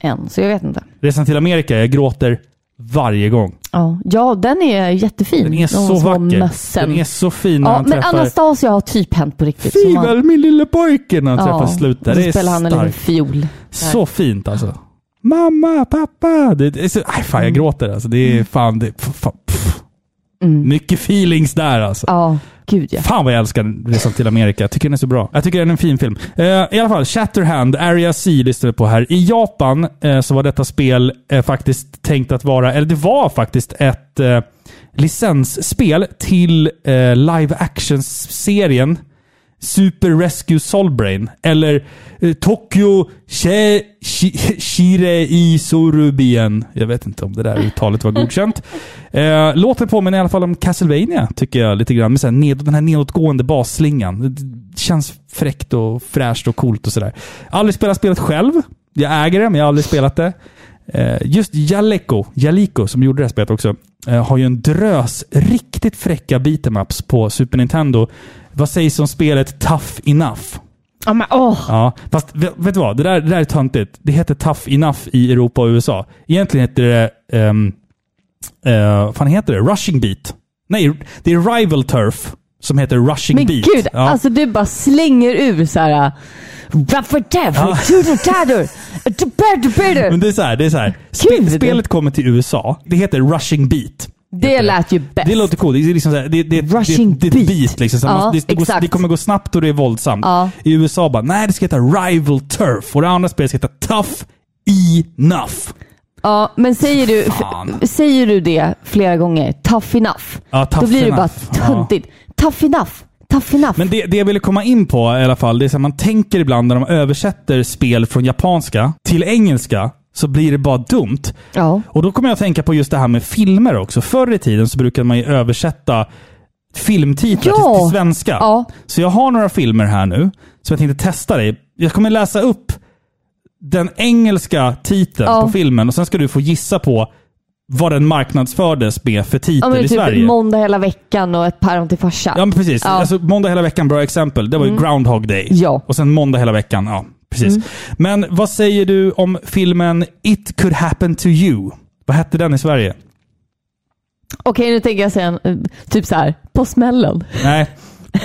Än, så jag vet inte. Resan till Amerika, jag gråter varje gång. Ja, ja den är jättefin. Den är så vacker. mössen. Den är så fin när Ja, han men träffar... Anastasia har typ hänt på riktigt. man- väl min lille pojke när han träffar slutet. Det är spelar han en liten fiol. Så fint alltså. Mamma, pappa. Det, det är så, aj, fan, Mm. jag gråter alltså. Det är fan... Det, f- fan pff. Mycket feelings där alltså. Ja, gud ja. Fan vad jag älskar Resan till Amerika. Jag tycker den är så bra. Jag tycker den är en fin film. Eh, I alla fall, Shatterhand, Area C lyssnar vi på här. I Japan eh, så var detta spel eh, faktiskt tänkt att vara, eller det var faktiskt ett eh, licensspel till eh, live action-serien Super Rescue Solbrain. Eller eh, Tokyo She, Shi- Shire i Sorubien. Jag vet inte om det där uttalet var godkänt. Eh, låten påminner i alla fall om Castlevania, tycker jag lite grann. Med så här ned, den här nedåtgående basslingan. Det känns fräckt och fräscht och coolt och sådär. Aldrig spelat spelet själv. Jag äger det, men jag har aldrig spelat det. Eh, just Jaleco, Jaliko, som gjorde det här spelet också, eh, har ju en drös riktigt fräcka beatemaps på Super Nintendo. Vad sägs om spelet Tough Enough? Ja, men åh. Ja, fast vet, du vad? Det där, det där är töntigt. Det heter Tough Enough i Europa och USA. Egentligen heter det... Um, uh, vad fan heter det? Rushing Beat. Nej, det är Rival Turf som heter Rushing Men Beat. gud, Ja. alltså du bara slänger ur så här. Ja. Men det är så här, det är så här. Gud. spelet kommer till USA. Det heter Rushing Beat. Det lät ju bäst. Det låter coolt. Det är liksom så här, det, det, det, Rushing det, det beat. beat liksom. Så Ja, det, det, går, det kommer gå snabbt och det är våldsamt. Ja. I USA bara, nej det ska heta Rival Turf. Och det andra spelet ska heta Tough Enough. Ja, men säger du, Fan. säger du det flera gånger, tough enough, Ja, tough då blir det enough. bara töntigt. Tough enough, tough enough. Men det, det jag ville komma in på i alla fall, det är att man tänker ibland när de översätter spel från japanska till engelska, så blir det bara dumt. ja. Och då kommer jag att tänka på just det här med filmer också. Förr i tiden så brukade man ju översätta filmtitlar Ja. till, till svenska. Ja. Så jag har några filmer här nu som jag tänkte testa dig. Jag kommer läsa upp den engelska titeln Ja. på filmen och sen ska du få gissa på vad den marknadsfördes med för titel Ja, men i typ Sverige. måndag hela veckan och ett päron till farsa. Ja, men precis. Ja. Mm. Alltså, måndag hela veckan, bra exempel. Det var ju Groundhog Day. Ja. Mm. Och sen måndag hela veckan. Ja, precis. Men vad säger du om filmen It could happen to you? Vad hette den i Sverige? Okej, nu tänker jag säga en, eh, typ så här, på smällen. Nej.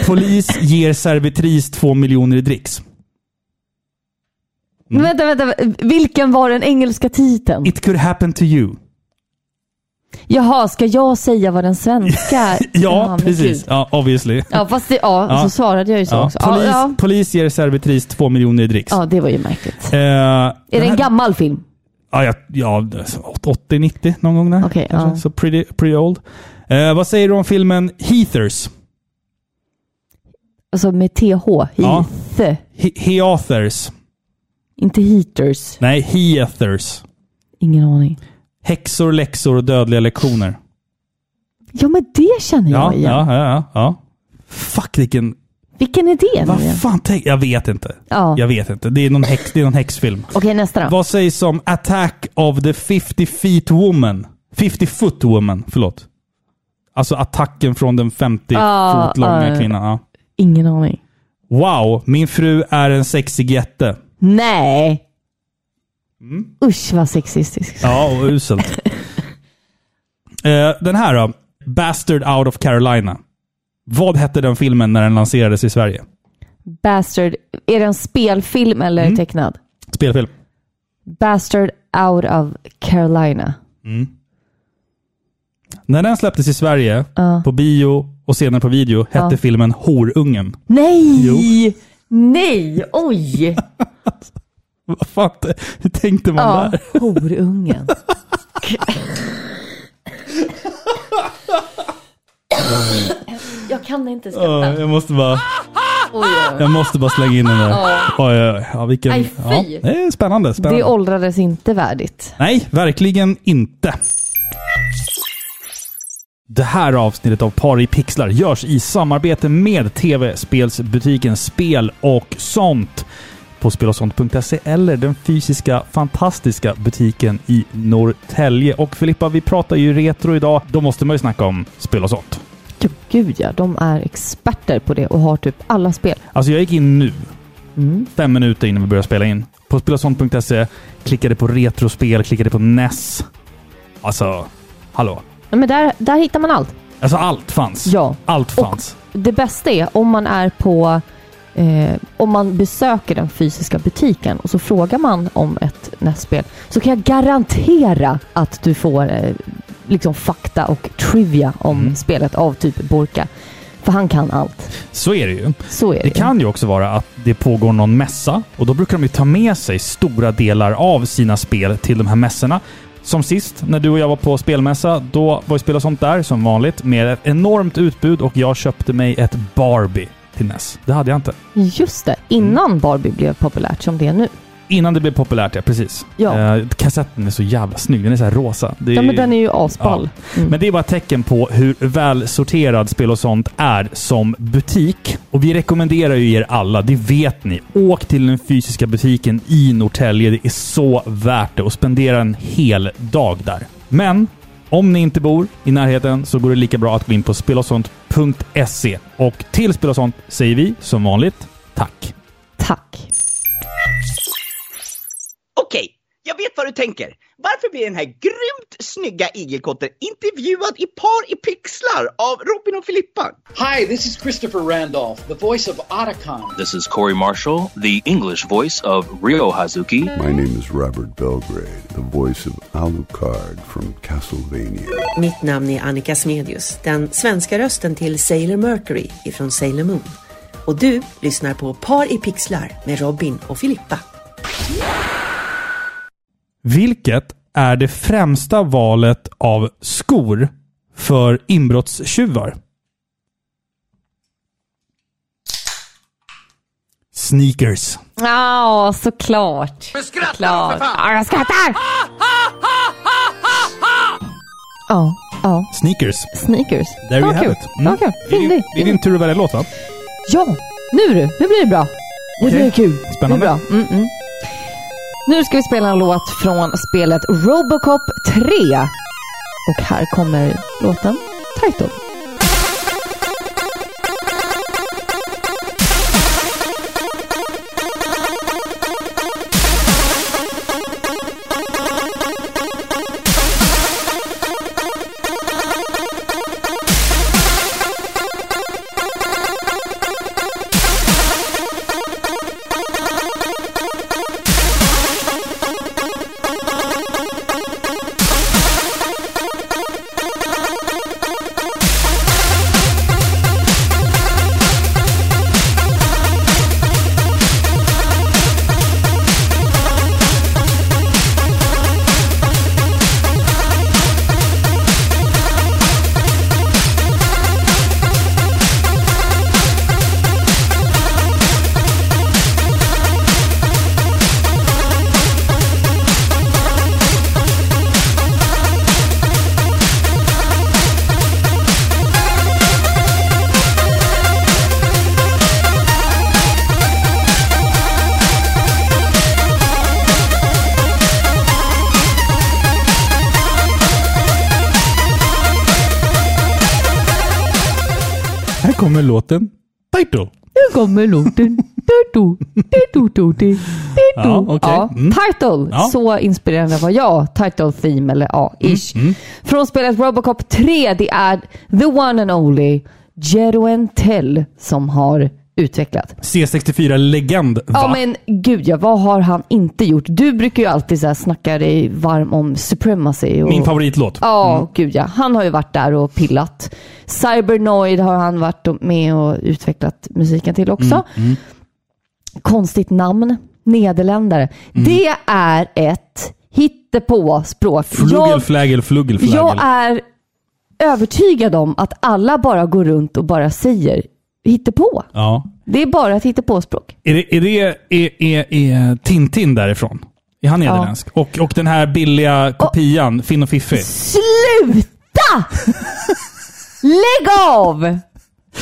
Polis ger servitris två miljoner i dricks. Men vänta, vänta, vilken var den engelska titeln? It could happen to you. Jaha, ska jag säga vad den svenska? Ja, men precis. Ja, obviously. Ja, fast det, ja, Ja. så svarade jag ju så Ja, också. polis, Ja, polis ger servitris två miljoner i dricks. ja, det var ju märkligt. Eh, Är det en här- gammal film? Ja, ja, ja 80-90 någon gång där. Kanske. ja. Så pretty, pretty old. Eh, vad säger du om filmen Heathers? Alltså med TH. Heath. He- Heathers. Inte heaters. Nej, Heathers. Ingen aning. Häxor, läxor och dödliga lektioner. Ja, men det känner jag Ja, igen. ja, ja, ja, ja. Fuck vilken... Vilken är det Vad fan tänk... Jag vet inte. Ja. Jag vet inte. Det är någon, häx, det är någon häxfilm. Okej, nästa då. Vad sägs om Attack of the 50 feet woman? 50 foot woman, förlåt. Alltså attacken från den 50 Ah, fot långa ah. kvinnan. Ja. Ingen aning. Wow, min fru är en sexig jätte. Nej! Usch vad sexistiskt. Mm. Ja, och uselt. eh, den här då. Bastard out of Carolina. Vad hette den filmen när den lanserades i Sverige? Bastard. Är det en spelfilm eller Mm. tecknad? Spelfilm. Bastard out of Carolina. När den släpptes i Sverige, Ja. på bio och senare på video, hette Ja. filmen Horungen. Nej! Jo. Nej! Oj! Vad fan, hur tänkte man Ja, där? horungen. Jag kan inte skratta. jag måste bara... Oj, oj. Jag måste bara slänga in den där. Oj, oj. Ja, vilken... Ja, det är spännande. spännande. Det åldrades inte värdigt. Nej, verkligen inte. Det här avsnittet av Par i pixlar görs i samarbete med tv-spelsbutiken Spel och sånt på spelosont.se eller den fysiska fantastiska butiken i Norrtälje. Och Filippa, vi pratar ju retro idag. Då måste man ju snacka om spel och sånt. Ja, gud ja. De är experter på det och har typ alla spel. Alltså jag gick in nu, Mm. fem minuter innan vi började spela in, på spelosont.se, klickade på retrospel, klickade på NES. Alltså, hallå. Men där, där hittar man allt. Alltså allt fanns. Ja. Allt Och- fanns. Det bästa är om man är på eh, om man besöker den fysiska butiken och så frågar man om ett nästspel så kan jag garantera att du får eh, liksom fakta och trivia om Mm. spelet av typ Borka. För han kan allt. Så är det ju. Så är det. Det kan ju också vara att det pågår någon mässa och då brukar de ju ta med sig stora delar av sina spel till de här mässorna. Som sist, när du och jag var på spelmässa, då var ju spel och sånt där som vanligt med ett enormt utbud och jag köpte mig ett Barbie till NES. Det hade jag inte. Just det. Innan Barbie blev populärt som det är nu. Innan det blev populärt, ja. Precis. Ja. Eh, kassetten är så jävla snygg. Den är så här rosa. Det Ja, men den är ju asball. Mm. Men det är bara ett tecken på hur välsorterad Spel och sånt är som butik. Och vi rekommenderar ju er alla, det vet ni. Åk till den fysiska butiken i Norrtälje. Det är så värt det och spendera en hel dag där. Men om ni inte bor i närheten så går det lika bra att gå in på spelosont.se. Och till Spel och sånt säger vi som vanligt tack. Tack. Okej, jag vet vad du tänker. Varför blir den här grymt snygga igelkotten intervjuad i par i pixlar av Robin och Filippa? Hi, this is Christopher Randolph, the voice of Otacon. This is Corey Marshall, the English voice of Ryo Hazuki. My name is Robert Belgrade, the voice of Alucard from Castlevania. Mitt namn är Annika Smedius, den svenska rösten till Sailor Mercury ifrån Sailor Moon. Och du lyssnar på Par i pixlar med Robin och Filippa. Vilket är det främsta valet av skor för inbrottstjuvar? Sneakers. Ja, såklart. Men skratta då Klart. för fan! Ja, jag skrattar! Ja, Ja. Sneakers. Sneakers. There you have it. Mm. Kul. Det är det är din tur att välja låt va? Ja, nu du. Nu blir det bra. Nu blir det kul. Spännande. Det blir bra. Mm, mm. Nu ska vi spela en låt från spelet Robocop 3. Och här kommer låten Title. Låten Title. Nu kommer låten. Ja, Mm. Title. Ja. Så inspirerande var jag. Title Theme, eller ja, ish. Mm, Från spelet Robocop 3. Det är the one and only Jeroen Tell som har utvecklat. C64-legend va? Ja men gud ja, vad har han inte gjort? Du brukar ju alltid så här snacka dig varm om Supremacy. Och... Min favoritlåt. Ja, gud ja. Han har ju varit där och pillat. Cybernoid har han varit med och utvecklat musiken till också. Mm, Konstigt namn. Nederländare. Mm. Det är ett hittepå-språk. Jag, Fluggelflägel, fluggelflägel. jag är övertygad om att alla bara går runt och bara säger hittepå. Ja. Det är bara ett hittepåspråk. Är det, är det är, är, är Tintin därifrån? Är han nederländsk? Och, och den här billiga kopian, Finn och Fiffi? Sluta! Lägg av!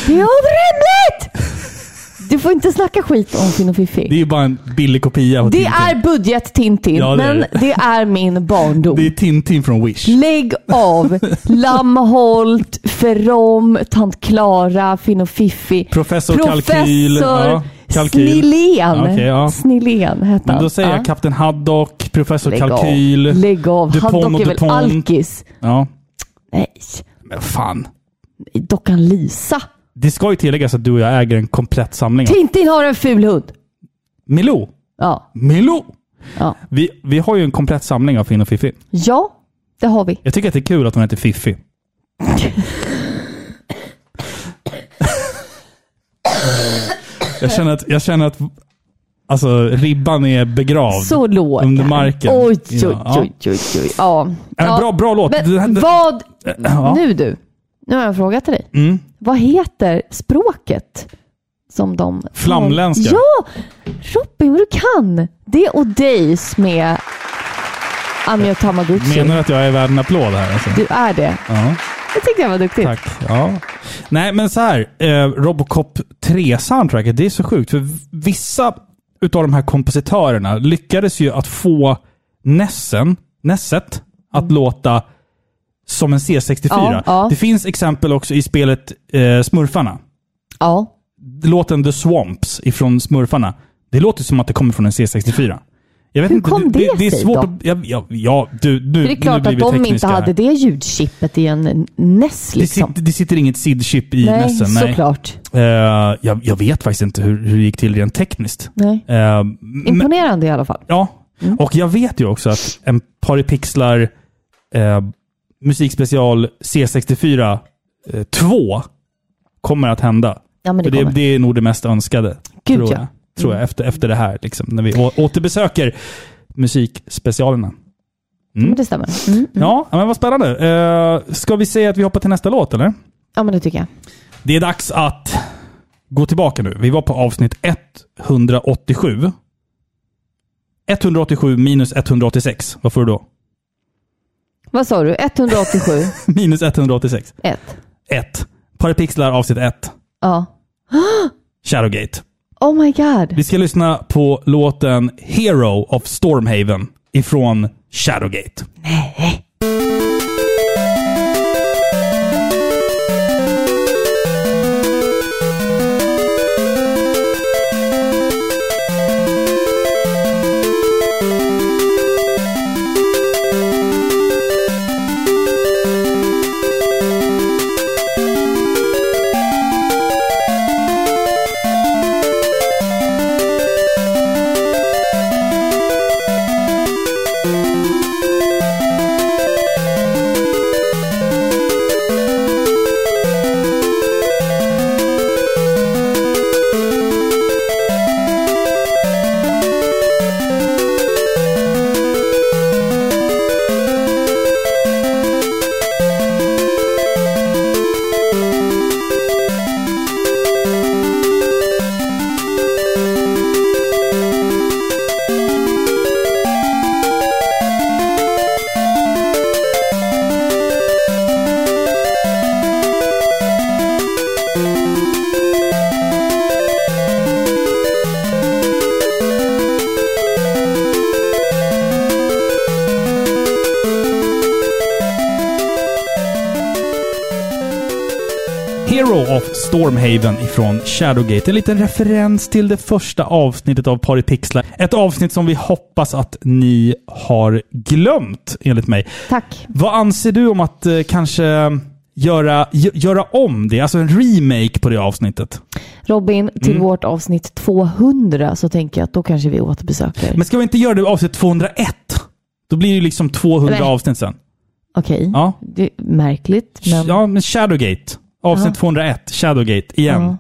Det är orimligt! Du får inte snacka skit om Finn och Fiffi. Det är ju bara en billig kopia av Det Tintin. är budget Tintin, Ja, det är men det. det är min barndom. Det är Tintin från Wish. Lägg av! Lammholt, Ferrom, Tant Klara, Finn och Fiffi. Professor Kalkyl. Ja, kalkyl. Snillén. Ja, okej, ja. Snillén hette Men han. då säger Ja. jag Kapten Haddock, Professor Lägg Kalkyl. av. Lägg av. Dupont Haddock och är väl Dupont. alkis? Ja, Nej. men fan. Dockan Lisa. Det ska ju tilläggas att du och jag äger en komplett samling. Tintin har en ful hund. Milou. Ja. Milou! Ja. Vi, vi har ju en komplett samling av Finn och Fiffi. Ja, det har vi. Jag tycker att det är kul att hon heter Fiffi. jag, känner att, jag känner att alltså, ribban är begravd Så låg under marken. Oj, oj, Ja. oj, oj, oj. Ja. En ja. bra, bra låt. Det här- Men det- vad... Ja. Nu du. Nu har jag en fråga till dig. Mm. Vad heter språket som de... Flamländska. Ja! Robin, vad du kan! Det är Odeis med Amio Tamagotchi. Menar du att jag är värd en applåd här? Alltså? Du är det. Ja, Jag tyckte jag var duktig. tack. Ja. Nej, men så här. Eh, Robocop 3-soundtracket, det är så sjukt. För vissa utav de här kompositörerna lyckades ju att få Nessen, Nesset att låta som en C64. Mm. Ja, ja. Det finns exempel också i spelet eh, Smurfarna. Ja. Låten The Swamps ifrån Smurfarna. Det låter som att det kommer från en C64. Jag vet Hur inte, kom det det är sig svårt då? att... Ja, ja, ja, du, nu, För det är klart nu att de inte hade det ljudchippet i en NES Det, liksom. sitter, det sitter inget SID-chip i Nej, Nessen. såklart. Eh, jag, jag vet faktiskt inte hur, hur det gick till rent tekniskt. Nej. Men, Imponerande i alla fall. ja, och jag vet ju också att en Paripixlar eh, musikspecial C64 eh, 2 kommer att hända. Ja, men det det, kommer. det är nog det mest önskade. Gud, tror ja. jag, tror jag efter, efter det här. Liksom, när vi å, återbesöker musikspecialerna. Ja, men det stämmer. Mm. Mm. Ja, men vad spännande. Eh, ska vi säga att vi hoppar till nästa låt, eller? Ja, men det tycker jag. Det är dags att gå tillbaka nu. Vi var på avsnitt 187. 187 minus 186. Vad får du då? Vad sa du? 187? Minus 186. 1. 1. Parapixlar avsnitt 1. Ja. Shadowgate. Oh my god. Vi ska lyssna på låten Hero of Stormhaven ifrån Shadowgate. Nej. Stormhaven ifrån Shadowgate. En liten referens till det första avsnittet av Paripixlar. Ett avsnitt som vi hoppas att ni har glömt, enligt mig. Tack. Vad anser du om att eh, kanske göra, gö- göra om det? Alltså en remake på det avsnittet. Robin, till Mm. vårt avsnitt 200 så tänker jag att då kanske vi återbesöker. Men ska vi inte göra det avsnitt 201? Då blir det ju liksom 200 Nej. avsnitt sen. Okej, Ja. det är märkligt. Men... Ja, men Shadowgate. Avsnitt Ja. 201, Shadowgate, igen. Ja.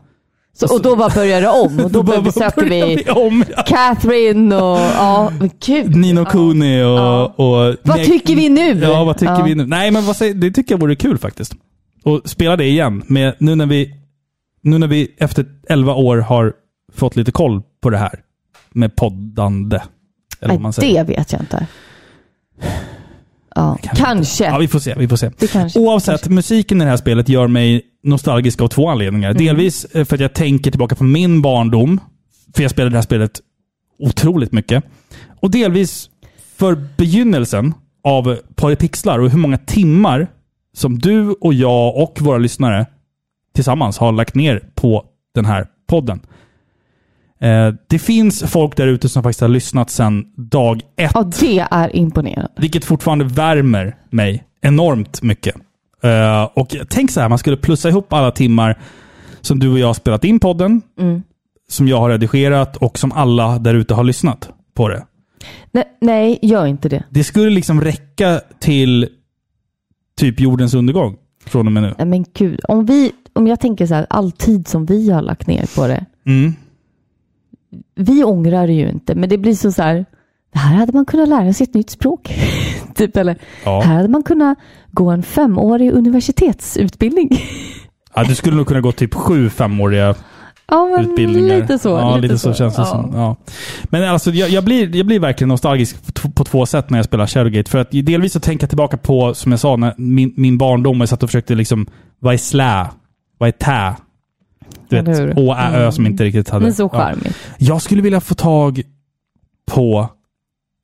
Så, och då bara börjar det om och då bara besöker börjar vi vi om. Catherine och... Ja, men gud. Nino Cooney och... Ja. och Vad tycker vi nu? Ja, vad tycker Ja. vi nu? Nej, men vad säger, det tycker jag vore kul faktiskt. Och spela det igen. Med, nu, när vi, nu när vi efter 11 år har fått lite koll på det här. Med poddande. Eller vad man Nej, säger. det vet jag inte. Ja, Kan vi kanske. Ja, vi får se. Vi får se. Det kanske. Oavsett, musiken i det här spelet gör mig nostalgisk av två anledningar. Mm. Delvis eh, för att jag tänker tillbaka på min barndom. För jag spelade det här spelet otroligt mycket. Och delvis för begynnelsen av Paripixlar och hur många timmar som du och jag och våra lyssnare tillsammans har lagt ner på den här podden. Eh, det finns folk där ute som faktiskt har lyssnat sedan dag ett. Ja, det är imponerande. Vilket fortfarande värmer mig enormt mycket. Eh, och tänk så här, man skulle plussa ihop alla timmar som du och jag har spelat in podden, Mm. som jag har redigerat och som alla där ute har lyssnat på det. Nej, nej, gör inte det. Det skulle liksom räcka till typ jordens undergång från och med nu. Nej, men gud. Om, vi, om jag tänker så här, all tid som vi har lagt ner på det. Mm. Vi ångrar det ju inte, men det blir så, så här. Här hade man kunnat lära sig ett nytt språk. typ, eller Ja. här hade man kunnat gå en femårig universitetsutbildning. Ja, du skulle nog kunna gå typ sju femåriga ja, men utbildningar. lite så. Ja, lite, så, känns det ja. som. Ja. Men alltså, jag, jag, blir, jag blir verkligen nostalgisk på, på två sätt när jag spelar Shadowgate. För att delvis så tänker jag tillbaka på, som jag sa, när min, min barndom. Jag satt och försökte liksom, vad är slä? Vad är tä? Du Eller vet, hur? å, ä, ö som inte riktigt hade... Men så ja. charmigt. Jag skulle vilja få tag på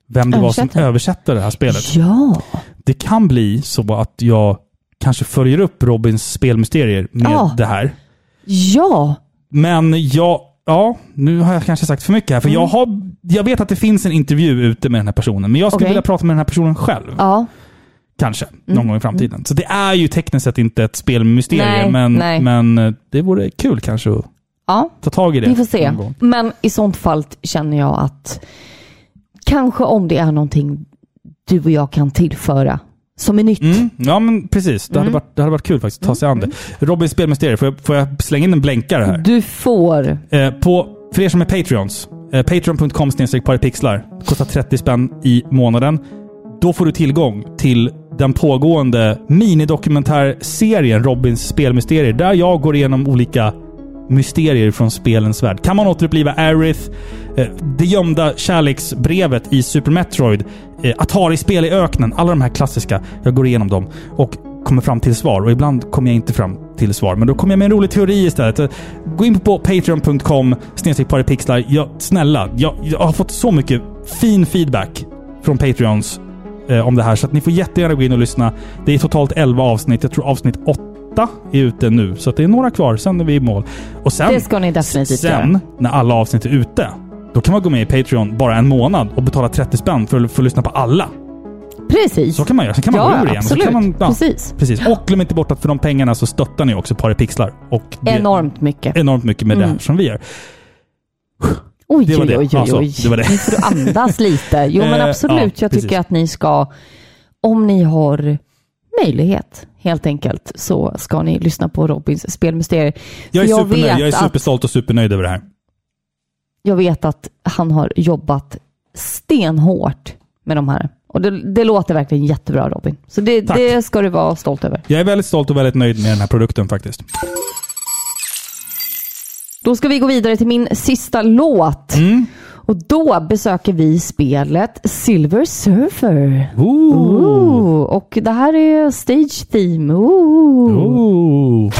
vem det var som Översättare. översatte det här spelet. Ja. Det kan bli så att jag kanske följer upp Robins spelmysterier med Ja. det här. Ja. Men jag... Ja, nu har jag kanske sagt för mycket här. För Mm. jag, har, jag vet att det finns en intervju ute med den här personen. Men jag skulle Okej. vilja prata med den här personen själv. Ja. Kanske. Någon Mm. gång i framtiden. Så det är ju tekniskt sett inte ett spelmysterium. Nej, men, nej. men eh, det vore kul kanske att Ja. ta tag i det. Vi får se. Men i sånt fall känner jag att kanske om det är någonting du och jag kan tillföra som är nytt. Mm, ja, men precis. Det, hade Mm. varit, det hade varit kul faktiskt att ta sig an det. Robins spelmysterier, får jag, får jag slänga in en blänkare här? Du får. Eh, på, för er som är Patreons, eh, patreon.com paripixlar. Kostar 30 spänn i månaden. Då får du tillgång till den pågående minidokumentärserien Robins spelmysterier. Där jag går igenom olika mysterier från spelens värld. Kan man återuppliva Aerith, eh, det gömda kärleksbrevet i Super Metroid, eh, Atari-spel i öknen, alla de här klassiska. Jag går igenom dem och kommer fram till svar. Och ibland kommer jag inte fram till svar. Men då kommer jag med en rolig teori istället. Eh, gå in på patreon.com snedstreck paripixlar. Snälla, jag, jag har fått så mycket fin feedback från Patreons eh, om det här. Så att ni får jättegärna gå in och lyssna. Det är totalt 11 avsnitt. Jag tror avsnitt 8 är ute nu. Så att det är några kvar. Sen är vi i mål. Och sen, Det ska ni definitivt sen göra. när alla avsnitt är ute, då kan man gå med i Patreon bara en månad och betala 30 spänn för att få lyssna på alla. Precis. Så kan man göra. Sen kan man Ja, gå ur igen. och Så absolut. kan man, ja, Precis. precis. Och glöm inte bort att för de pengarna så stöttar ni också Paripixlar. Och det- Enormt mycket. enormt mycket med det Mm. här som vi gör. Oj, Det var oj, det. oj, oj, Alltså, oj. det var det. Nu får du andas lite. Jo, men Eh, absolut. ja, jag tycker att ni ska, om ni har möjlighet, helt enkelt, så ska ni lyssna på Robins spelmysterier. Jag är, För supernöjd. jag är superstolt och supernöjd över det här. jag vet att han har jobbat stenhårt med de här. Och det, det låter verkligen jättebra Robin. Så det, det ska du vara stolt över. Jag är väldigt stolt och väldigt nöjd med den här produkten faktiskt. Då ska vi gå vidare till min sista låt. Mm. Och då besöker vi spelet Silver Surfer. Ooh. Ooh. Och det här är Stage Theme. Ooh. Ooh.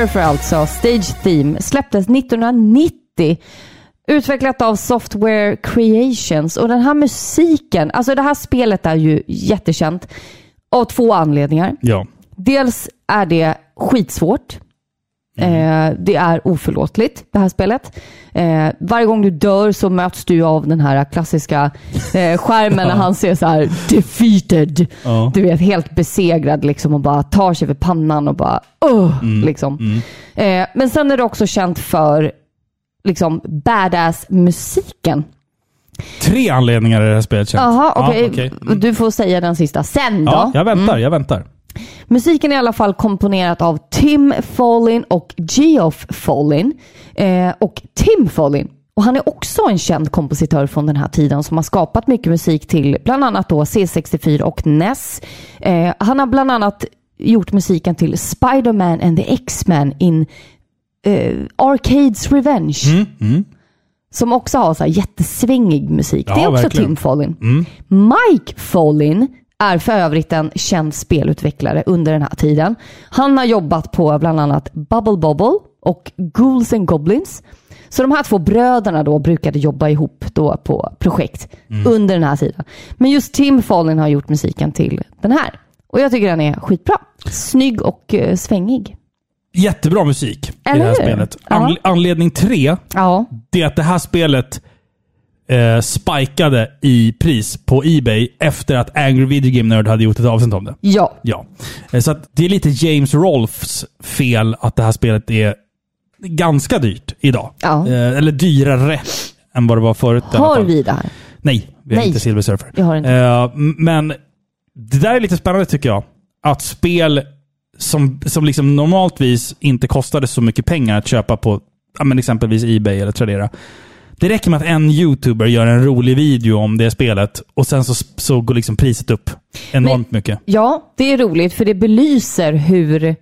Surfer alltså, Stage Theme, släpptes 1990. Utvecklat av Software Creations. Och den här musiken, alltså det här spelet är ju jättekänt av två anledningar. Ja. Dels är det skitsvårt. Eh, det är oförlåtligt, det här spelet. Eh, varje gång du dör så möts du av den här klassiska eh, skärmen när han ser så här defeated. Ja. Du vet, helt besegrad liksom och bara tar sig för pannan och bara uh, liksom. Eh, men sen är det också känt för liksom badass-musiken. Tre anledningar är det här spelet känt. Jaha, okej. Ja, okej. Mm. Du får säga den sista sen då. Ja, jag väntar, jag väntar. Musiken är i alla fall komponerat av Tim Follin och Geoff Follin. Eh, och Tim Follin, och han är också en känd kompositör från den här tiden som har skapat mycket musik till bland annat då C64 och NES. Eh, han har bland annat gjort musiken till Spider-Man and the X-Men in eh, Arcades Revenge. Mm, mm. Som också har så jättesvängig musik. Ja, det är också verkligen. Tim Follin. Mm. Mike Follin är för övrigt en känd spelutvecklare under den här tiden. Han har jobbat på bland annat Bubble Bobble och Ghouls and Goblins. Så de här två bröderna då brukade jobba ihop då på projekt Mm. under den här tiden. Men just Tim Follin har gjort musiken till den här. Och jag tycker den är skitbra. Snygg och eh, svängig. Jättebra musik i Eller det här hur? spelet. Anledning tre, Ja, det är att det här spelet eh, spikade i pris på Ebay efter att Angry Video Game Nerd hade gjort ett avsnitt om det. ja. Ja. Eh, Så det är lite James Rolfs fel att det här spelet är ganska dyrt idag. Ja. Eh, Eller dyrare än vad det var förut. Har vi det här? Nej, vi har Nej. inte Silver Surfer. Vi har inte. Eh, men det där är lite spännande tycker jag. Att spel som, som liksom normaltvis inte kostade så mycket pengar att köpa på ja, men exempelvis Ebay eller Tradera. Det räcker med att en YouTuber gör en rolig video om det spelet och sen så, så går liksom priset upp enormt mycket. Ja, det är roligt för det belyser hur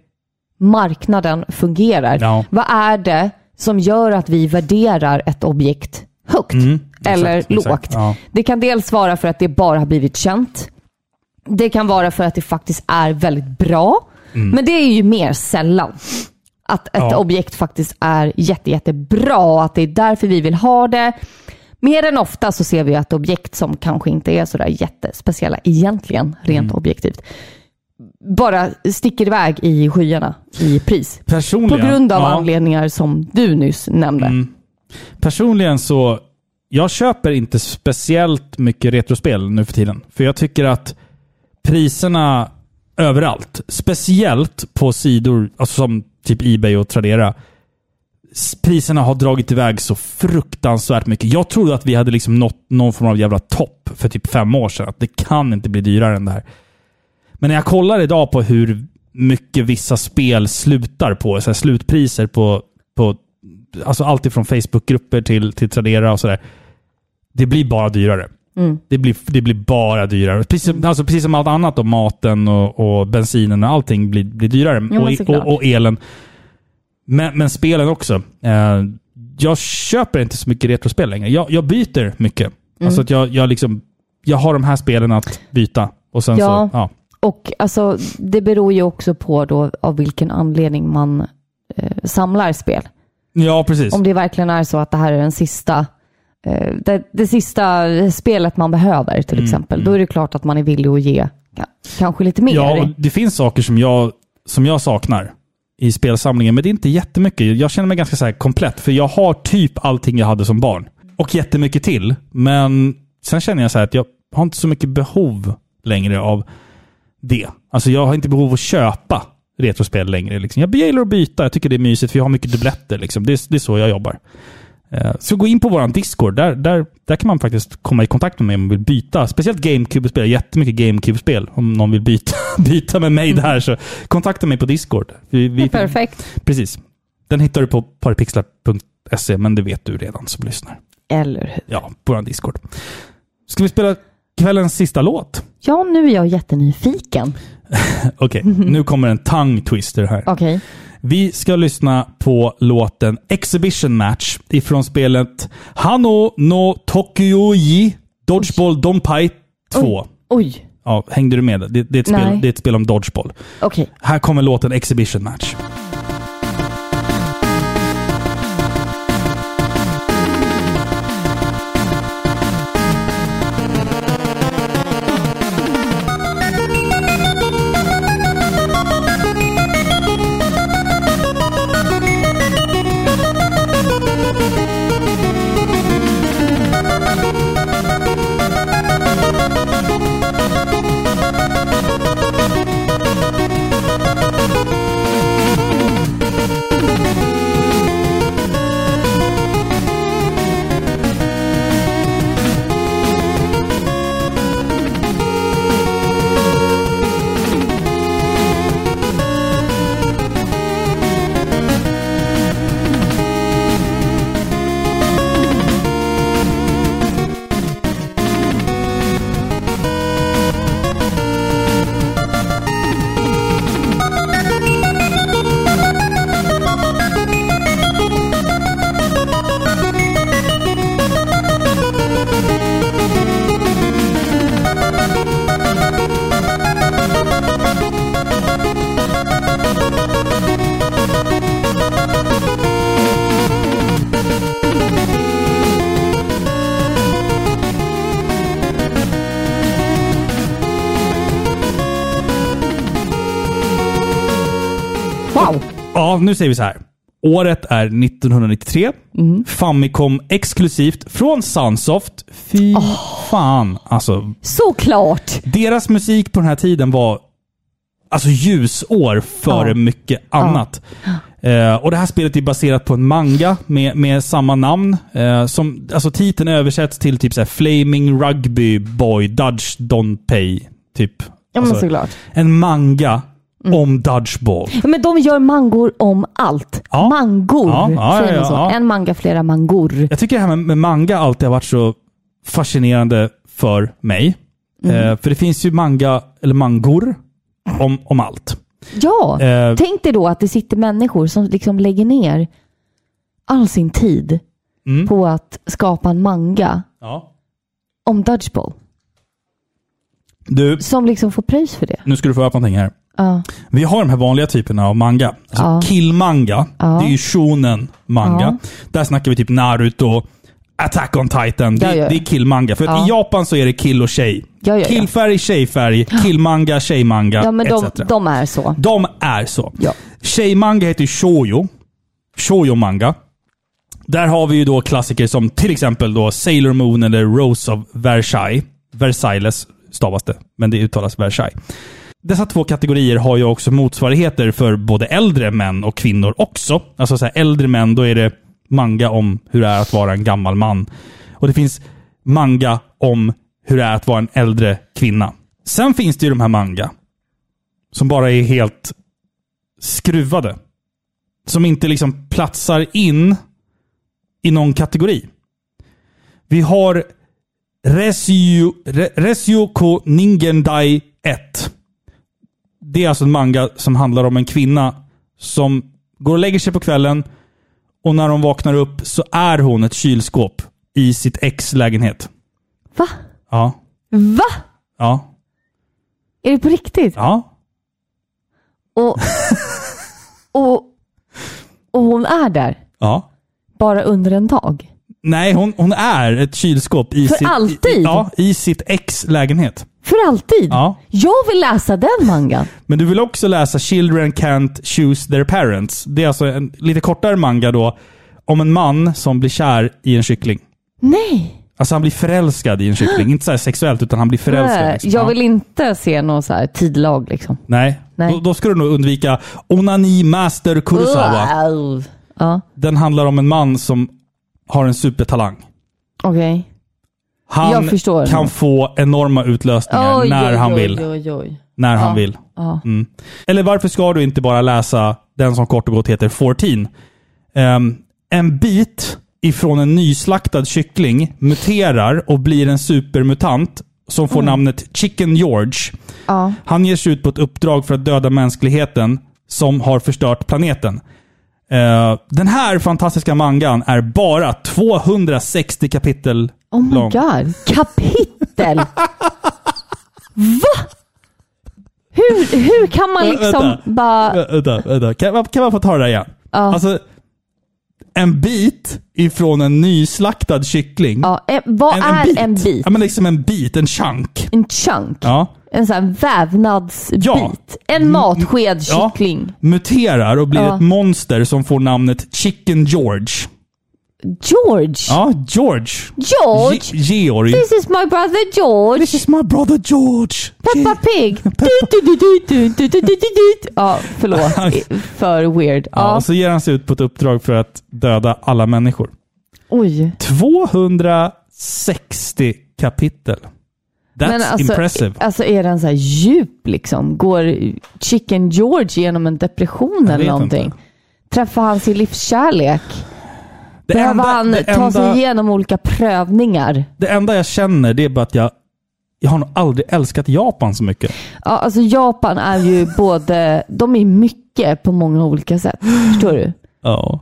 marknaden fungerar. Ja. Vad är det som gör att vi värderar ett objekt högt Mm, eller exakt, lågt? exakt, ja. Det kan dels vara för att det bara har blivit känt. Det kan vara för att det faktiskt är väldigt bra. Men det är ju mer sällan. Att ett. Ja. objekt faktiskt är jätte, jättebra och att det är därför vi vill ha det. Mer än ofta så ser vi att objekt som kanske inte är sådär jättespeciella egentligen, rent Mm. objektivt, bara sticker iväg i skyarna i pris. På Personligen, grund av ja. anledningar som du nyss nämnde. Mm. Personligen så, jag köper inte speciellt mycket retrospel nu för tiden. För jag tycker att priserna överallt, speciellt på sidor alltså som typ Ebay och Tradera, priserna har dragit iväg så fruktansvärt mycket. Jag trodde att vi hade liksom nått någon form av jävla topp för typ fem år sedan. Att det kan inte bli dyrare än det här. Men när jag kollar idag på hur mycket vissa spel slutar på, så här slutpriser på, på alltså allt ifrån Facebookgrupper till, till Tradera och sådär. Det blir bara dyrare. Mm. Det, blir, det blir bara dyrare. Precis, alltså precis som allt annat, då, maten och, och bensinen och allting blir, blir dyrare. men och, och, och elen. Men, men spelen också. Eh, jag köper inte så mycket retrospel längre. Jag, jag byter mycket. Mm. Alltså att jag, jag, liksom, jag har de här spelen att byta. Och sen Ja. så, ja. Och alltså, det beror ju också på då av vilken anledning man eh, samlar spel. Ja, precis. Om det verkligen är så att det här är den sista, det, det sista spelet man behöver till Mm, exempel, då är det klart att man är villig att ge ka- kanske lite mer. Ja, och det finns saker som jag, som jag saknar i spelsamlingen, men det är inte jättemycket. Jag känner mig ganska så här komplett, för jag har typ allting jag hade som barn. Och jättemycket till. Men sen känner jag så att jag har inte så mycket behov längre av det. Alltså jag har inte behov av att köpa retrospel längre. Liksom. Jag gillar att byta. Jag tycker det är mysigt, för jag har mycket dubbletter. Liksom. Det, det är så jag jobbar. Eh, Så gå in på vår Discord. Där, där, där kan man faktiskt komma i kontakt med mig om man vill byta. Speciellt GameCube-spel. Jättemycket GameCube-spel. Om någon vill byta, byta med mig där så kontakta mig på Discord. Vi, vi, perfekt. Precis. Den hittar du på paripixlar.se, men det vet du redan som lyssnar. Eller hur? Ja, på vår Discord. Ska vi spela kvällens sista låt? Ja, nu är jag jättenyfiken. Okej, nu kommer en tongue twister här. Okej. Vi ska lyssna på låten Exhibition Match ifrån spelet Hano no Tokyoji Dodgeball Donpai 2. Oj, Ja, hängde du med? Det, det, är ett spel, det är ett spel om Dodgeball. okej. Här kommer låten Exhibition Match. Nu säger vi så här. Året är 1993. Famicom exklusivt från Sunsoft. Fy fan. Alltså, Såklart! deras musik på den här tiden var alltså ljusår före Ja. mycket annat. Eh, och det här spelet är baserat på en manga med, med samma namn. Eh, som, alltså titeln översätts till typ så Flaming Rugby Boy Dudge Don't Pay. Typ. Ja, men Alltså, såklart. en manga om dodgeball. Ja, Men de gör mangor om allt. Ja. Mangor, Ja, ja, säger man så. En manga, flera mangor. Jag tycker det här med, manga alltid har varit så fascinerande för mig. Mm. Eh, för det finns ju manga, eller mangor, om, om allt. Ja, Eh. tänk dig då att det sitter människor som liksom lägger ner all sin tid Mm. på att skapa en manga om dodgeball. Du, Som liksom får pröjs för det. nu ska du få upp någonting här. Ja. Vi har de här vanliga typerna av manga. Alltså Ja. killmanga, Ja. det är ju shonen manga. Där snackar vi typ Naruto, Attack on Titan. Det, Ja, ja. det är killmanga. För Ja. i Japan så är det kill och tjej. Ja. Killfärg, tjejfärg, killmanga, tjejmanga, Ja, men de, etc. de är så. De är så. Ja. Tjejmanga heter ju shoujo. Shoujo manga. Där har vi ju då klassiker som till exempel då Sailor Moon eller Rose of Versailles. Versailles stavas det, men det uttalas Versailles. Dessa två kategorier har ju också motsvarigheter för både äldre män och kvinnor också. Alltså så här, äldre män, då är det manga om hur det är att vara en gammal man. Och det finns manga om hur det är att vara en äldre kvinna. Sen finns det ju de här manga som bara är helt skruvade. Som inte liksom platsar in i någon kategori. Vi har Resyu, Re, Resyuko Ningendai 1. Det är alltså en manga som handlar om en kvinna som går och lägger sig på kvällen och när hon vaknar upp så är hon ett kylskåp i sitt ex lägenhet. Va? Ja. Va? Ja. Är det på riktigt? Ja. Och, och, och hon är där Ja. bara under en dag? Nej, hon, hon är ett kylskåp i För sitt, alltid? I, ja, i sitt ex lägenhet. För alltid? Ja. Jag vill läsa den mangan. Men du vill också läsa Children Can't Choose Their Parents. Det är alltså en lite kortare manga då, om en man som blir kär i en kyckling. Nej. Alltså han blir förälskad i en kyckling. Inte så här sexuellt, utan han blir förälskad. Liksom. jag Ja. vill inte se någon så tidlag liksom. Nej, Nej. Då, då ska du nog undvika Onani Master Kurosawa. Wow. Ja, Den handlar om en man som har en supertalang. okej. Han kan få enorma utlösningar Oj, när oj, han vill. Oj. När Ja. han vill. Ja. Mm. Eller varför ska du inte bara läsa den som kort och gott heter 14? Ehm, en bit ifrån en nyslaktad kyckling muterar och blir en supermutant som får namnet Chicken George. Ja. Han ger sig ut på ett uppdrag för att döda mänskligheten som har förstört planeten. Eh, den här fantastiska mangan är bara 260 kapitel Oh my lång. god. Kapitel! Va? Hur, hur kan man liksom vänta. bara... Vä- Vänta, vänta. Kan, kan man få ta det där igen? Ja. Alltså, en bit ifrån en nyslaktad kyckling. Ja, eh, vad är en bit? Ja, men liksom en bit, en chunk. En chunk? Ja. En sån här vävnadsbit? Ja. En matsked Ja. kyckling? Muterar och blir Ja. ett monster som får namnet Chicken George. George. Ja, George. George. Ge Georg. This is my brother George. This is my brother George. Peppa Pig. ja, förlåt. För weird. Ja. ja, så ger han sig ut på ett uppdrag för att döda alla människor. Oj. 260 kapitel. That's Men alltså, impressive. Alltså är den så här djup liksom? Går Chicken George genom en depression eller någonting? Inte. Träffar han sin livskärlek? Det Behöver enda- han ta enda- sig igenom olika prövningar? Det enda jag känner det är bara att jag, jag har nog aldrig älskat Japan så mycket. Ja, alltså Japan är ju både, de är mycket på många olika sätt. Förstår du? Ja.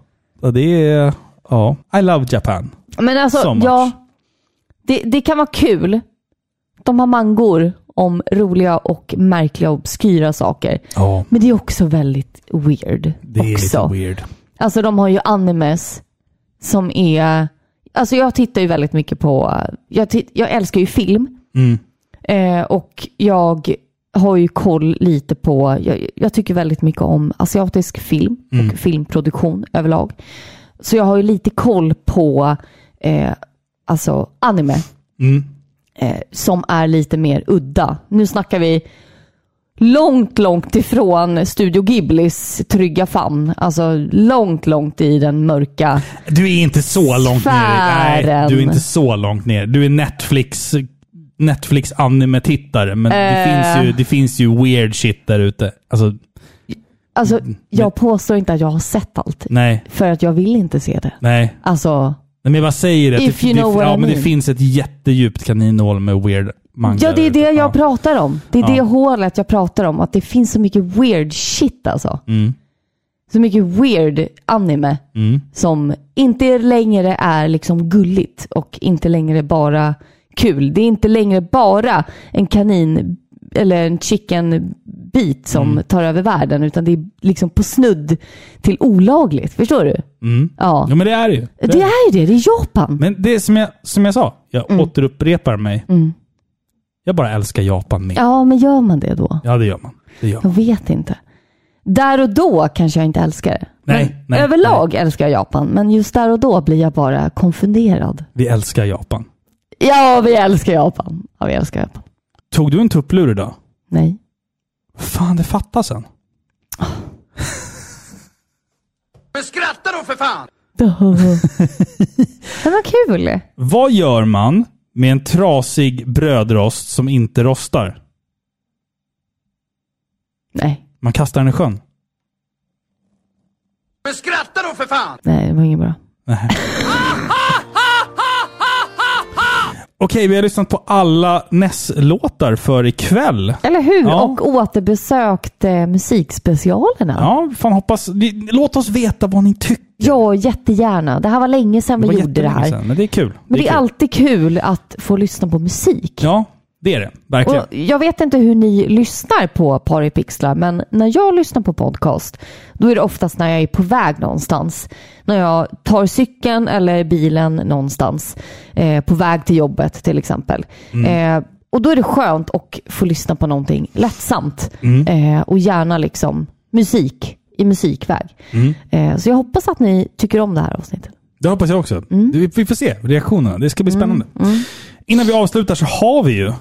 Det är... Ja. I love Japan. Men alltså, So ja. Det, det kan vara kul. De har mangor om roliga och märkliga och obskyra saker. Ja. Men det är också väldigt weird. Det är också. lite weird. Alltså de har ju animes som är... Alltså jag tittar ju väldigt mycket på... Jag, titt, jag älskar ju film. Mm. Eh, och jag har ju koll lite på... Jag, jag tycker väldigt mycket om asiatisk film Mm. och filmproduktion överlag. Så jag har ju lite koll på eh, alltså anime Mm. eh, som är lite mer udda. Nu snackar vi långt, långt ifrån Studio Ghiblis trygga famn. Alltså långt, långt i den mörka... Du är inte så långt ner. Nej, Sfären. du är inte så långt ner. Du är Netflix Netflix anime-tittare, men det, Eh. finns ju, det finns ju weird shit där ute. Alltså, Alltså, jag påstår inte att jag har sett allt. Nej, För att jag vill inte se det. nej. Alltså, Nej, men jag bara säger det. If det, you det, know what ja, I men det mean. finns ett jättedjupt kaninhål med weird manga. ja det är det jag pratar om. Det är Ja. det hålet jag pratar om. Att det finns så mycket weird shit alltså. Mm. Så mycket weird anime Mm. som inte längre är liksom gulligt och inte längre bara kul. Det är inte längre bara en kanin eller en chicken bit som Mm. tar över världen utan det är liksom på snudd till olagligt. Förstår du? Mm. Ja. Ja, men det är det ju. Det är ju det. Det är Japan. Men det är som jag, som jag sa, jag återupprepar mig. Mm. Jag bara älskar Japan mer. Ja, men gör man det då? Ja, det gör man. Det gör man. Jag vet inte. Där och då kanske jag inte älskar det. Nej, nej, överlag älskar jag Japan, men just där och då blir jag bara konfunderad. Vi älskar Japan. Ja, vi älskar Japan. Ja, vi älskar Japan. Tog du en tupplur idag? Nej. Fan, det fattas en. Men skratta då för fan! Det var kul. Vad gör man med en trasig brödrost som inte rostar? Nej, Man kastar den i sjön. Men skratta då för fan! nej, det var inget bra. Nej. Okej, vi har lyssnat på alla Ness-låtar för ikväll. Eller hur? Ja. Och återbesökt eh, musikspecialerna. Ja, fan hoppas... Låt oss veta vad ni tycker. Ja, jättegärna. Det här var länge sedan Det vi gjorde det här. sedan, men det är kul. Men det är kul. alltid kul att få lyssna på musik. Ja, det är det. Verkligen. Och jag vet inte hur ni lyssnar på Paripixlar, men när jag lyssnar på podcast, då är det oftast när jag är på väg någonstans. När jag tar cykeln eller bilen någonstans, eh, på väg till jobbet till exempel. Mm. Eh, och då är det skönt att få lyssna på någonting lättsamt. Mm. Eh, och gärna liksom musik i musikväg. Mm. Eh, så jag hoppas att ni tycker om det här avsnittet. Det hoppas jag också. Mm. Vi- Vi får se reaktionerna. Det ska bli spännande. Innan vi avslutar så har vi ju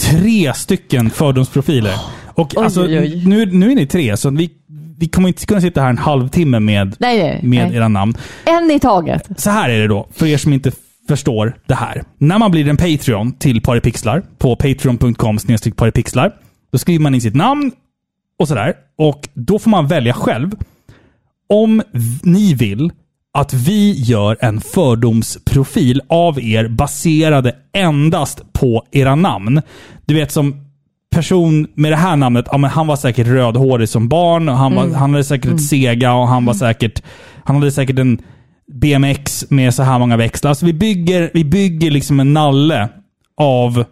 tre stycken fördomsprofiler. Och Oj, alltså, oj, oj. Nu, nu är ni tre, så vi, vi kommer inte kunna sitta här en halvtimme med, Nej, nej. med nej. era namn. En i taget. Så här är det då, för er som inte förstår det här. När man blir en Patreon till Paripixlar på patreon.com paripixlar, då skriver man in sitt namn och sådär. Och då får man välja själv om ni vill att vi gör en fördomsprofil av er baserade endast på era namn. Du vet som person med det här namnet, ja, men han var säkert rödhårig som barn, och han, var, han hade säkert ett Sega och han var säkert han hade säkert en BMX med så här många växlar. Alltså vi bygger, vi bygger liksom en nalle av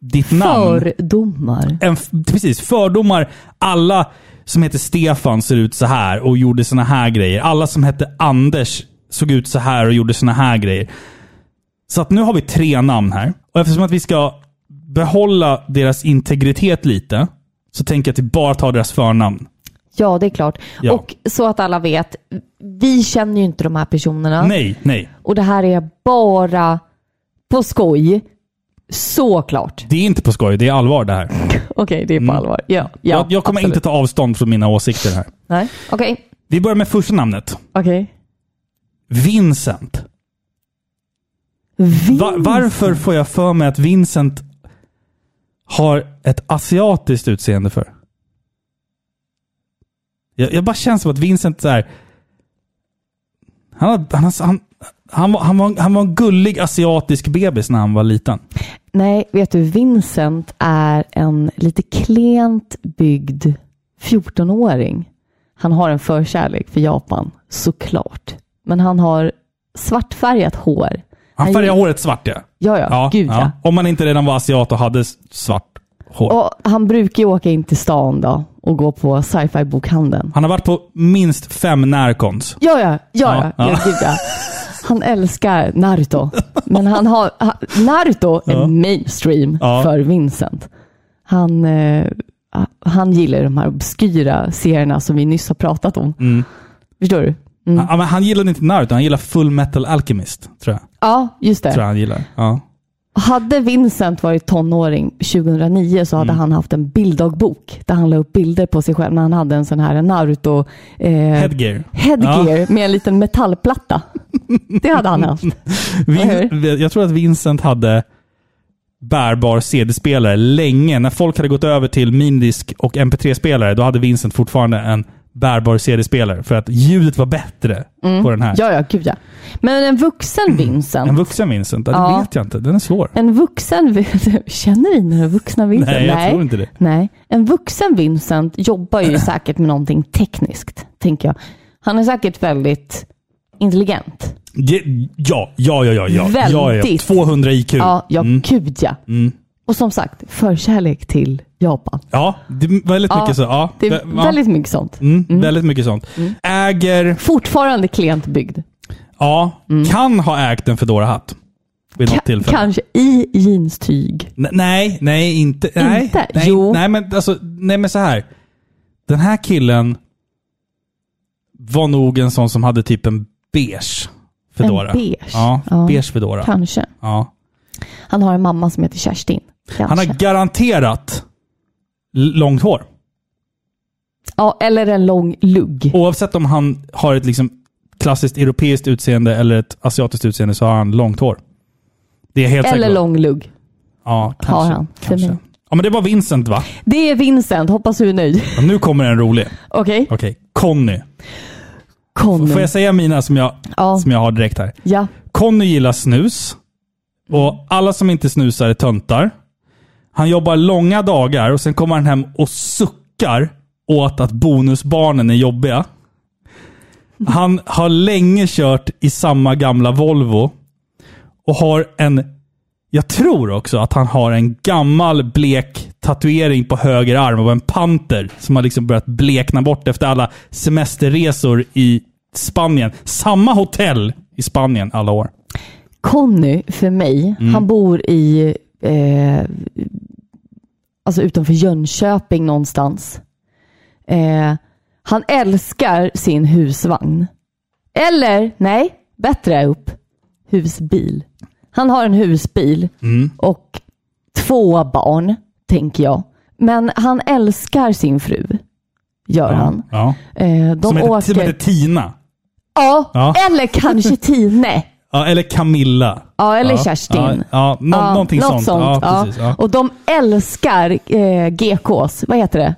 ditt namn. Fördomar. En, precis, fördomar. Alla som heter Stefan ser ut så här och gjorde såna här grejer. Alla som hette Anders såg ut så här och gjorde såna här grejer. Så att nu har vi tre namn här. Och eftersom att vi ska behålla deras integritet lite, så tänker jag att vi bara tar deras förnamn. Ja, det är klart. Ja. Och så att alla vet, vi känner ju inte de här personerna. Nej, nej. Och det här är bara på skoj. Såklart. Det är inte på skoj, det är allvar det här. Okej, det är på allvar. Ja, ja jag, jag kommer absolut. inte ta avstånd från mina åsikter här. Nej, okej. Vi börjar med första namnet. Okej. Vincent. Va- varför får jag för mig att Vincent har ett asiatiskt utseende för? Jag, jag bara känns som att Vincent så här. Han, har- han, har- han, han, var, han, var, han var en gullig asiatisk bebis när han var liten. Nej, vet du, Vincent är en lite klent byggd 14-åring. Han har en förkärlek för Japan, såklart. Men han har svartfärgat hår. Han färgade gill- håret svart ja. Ja, ja, gud ja. Om man inte redan var asiat och hade svart hår. Och han brukar ju åka in till stan då och gå på sci-fi bokhandeln. Han har varit på minst fem närkons. Ja, ja, ja, Ja, ja, ja. ja. Gud, ja. Han älskar Naruto. Men han har, han, Naruto är Ja. mainstream Ja. för Vincent. Han, eh, han gillar de här obskyra serierna som vi nyss har pratat om. Mm. Förstår du? Mm. Men han gillade inte Naruto, han gillar Full Metal Alchemist. Tror jag. Ja, just Tror det. jag han gillar. Ja. Hade Vincent varit tonåring 2009 så hade Mm. han haft en bilddagbok där han la upp bilder på sig själv när han hade en sån här Naruto eh, Headgear. headgear med en liten metallplatta. Det hade han haft. Vin, jag tror att Vincent hade bärbar CD-spelare länge. När folk hade gått över till minidisk och MP3-spelare, då hade Vincent fortfarande en bärbar CD-spelare för att ljudet var bättre på den här. Mm. Ja, ja, gud ja. Men en vuxen Vincent. En vuxen Vincent? Ja, det Ja. vet jag inte. Den är svår. En vuxen. Känner ni några vuxna Vincent? Nej, jag tror inte det. Nej. En vuxen Vincent jobbar ju säkert med någonting tekniskt, tänker jag. Han är säkert väldigt intelligent. Ge- Ja, ja, ja, ja. ja. ja, ja. Väldigt. 200 IQ. Ja, ja Mm. gud ja. Mm. Och som sagt, förkärlek till Japan. Ja, det är väldigt Ja, mycket så. Ja, Det är ja. väldigt mycket sånt. Mm, Väldigt mycket sånt. Äger, Fortfarande klientbyggd. ja, kan ha ägt en Fedora-hatt. Vid något tillfälle. Kanske i jeanstyg. N- Nej, nej, inte. Nej, Inte? Nej, Jo. Nej, men alltså, nej, men så här. Den här killen var nog en sån som hade typ en beige Fedora. En beige? Ja, Ja. beige Fedora. Kanske. Ja. Han har en mamma som heter Kerstin. Kanske. Han har garanterat långt hår. Ja, eller en lång lugg. Oavsett om han har ett liksom klassiskt europeiskt utseende eller ett asiatiskt utseende så har han långt hår. Det är helt Eller på. lång lugg. Ja, kanske. har han. Kanske. mig. Ja, men det var Vincent va? Det är Vincent. Hoppas du är nöjd. Och nu kommer en rolig. Okej. Okej, Conny. Conny. Får jag säga mina som jag, Ja. som jag har direkt här? Ja. Conny gillar snus. Och alla som inte snusar är töntar. Han jobbar långa dagar och sen kommer han hem och suckar åt att bonusbarnen är jobbiga. Han har länge kört i samma gamla Volvo och har en, jag tror också att han har en gammal blek tatuering på höger arm av en panter som har liksom börjat blekna bort efter alla semesterresor i Spanien. Samma hotell i Spanien alla år. Conny, för mig, Mm. han bor i... Eh, alltså utanför Jönköping någonstans. Eh, han älskar sin husvagn. Eller, nej, bättre upp. Husbil. Han har en husbil Mm. och två barn, tänker jag. Men han älskar sin fru. Gör han. Ja. Eh, de Som, heter, åker... som heter Tina. Ja, Ja. eller kanske Tine. Ja, eller Camilla. Ja, eller ja. Kerstin. Ja, nå- Ja, någonting något sånt. Ja, precis. Och de älskar eh, GKs, vad heter det?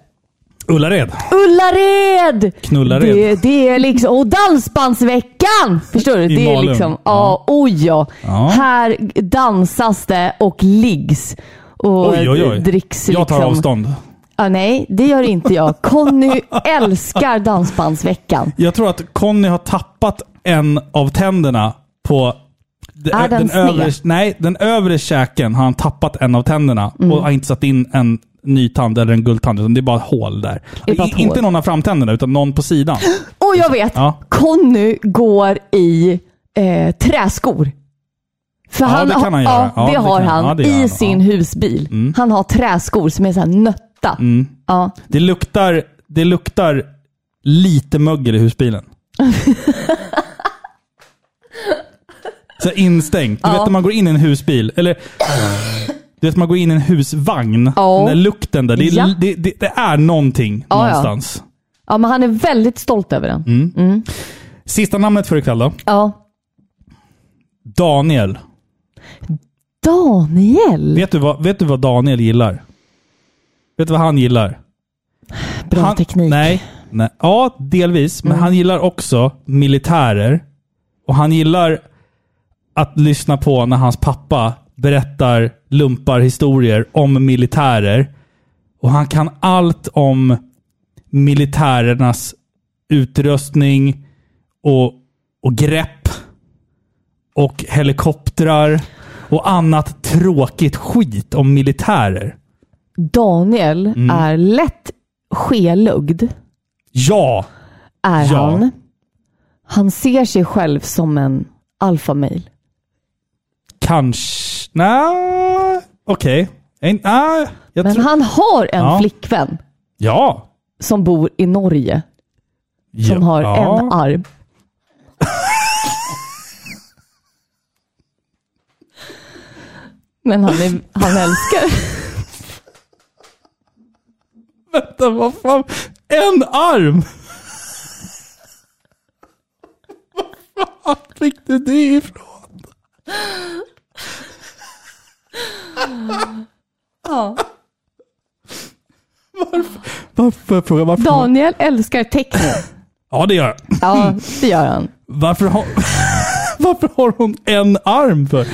Ullared. Ullared! Knullared. Det, det är liksom, och Dansbandsveckan! Förstår du? I det är Malung. liksom, ja, oj ja. Här dansas det och liggs. Och Oj, oj, oj. dricks Jag tar liksom. avstånd. Ja, nej, det gör inte jag. Conny älskar Dansbandsveckan. Jag tror att Conny har tappat en av tänderna på... Är den sned? övre, nej, den övre käken har han tappat en av tänderna Mm. och har inte satt in en ny tand eller en guldtand, utan det är bara ett hål där. Ett I, inte hål. någon av framtänderna, utan någon på sidan. Och jag vet, Ja. Conny går i eh, träskor. För Ja, han, det kan han göra. Ja, det, det har kan- han ja, det i han. sin husbil. Mm. Han har träskor som är så här nötta. Mm. Ja. Det luktar, det luktar lite mögel i husbilen. Så instängt. Du Ja. vet när man går in i en husbil, eller du vet man går in i en husvagn. Ja. Den där lukten där. Det är, Ja. det, det, det är någonting Ja, ja. någonstans. ja, men han är väldigt stolt över den. Mm. Mm. Sista namnet för ikväll då. Ja. Daniel. Daniel. Vet du, vad, vet du vad Daniel gillar? Vet du vad han gillar? Bra han, teknik. Nej, nej. Ja, delvis. Men Mm. han gillar också militärer. Och han gillar att lyssna på när hans pappa berättar lumparhistorier om militärer. Och han kan allt om militärernas utrustning och, och grepp och helikoptrar och annat tråkigt skit om militärer. Daniel Mm. är lätt skelugd. Ja! Är Ja. han. Han ser sig själv som en alfamail. Kanske... Nej, okej. Okay. Nej, jag Men tror... han har en Ja. flickvän Ja. som bor i Norge. Som ja. har en arm. Men han, är, han älskar Vänta, vad fan? En arm? Vad fan fick du det ifrån? Ja. Varför, Varför? Fråga varför? Daniel älskar techno. Ja, det gör jag. Ja, det gör han. Varför har, varför har hon en arm för?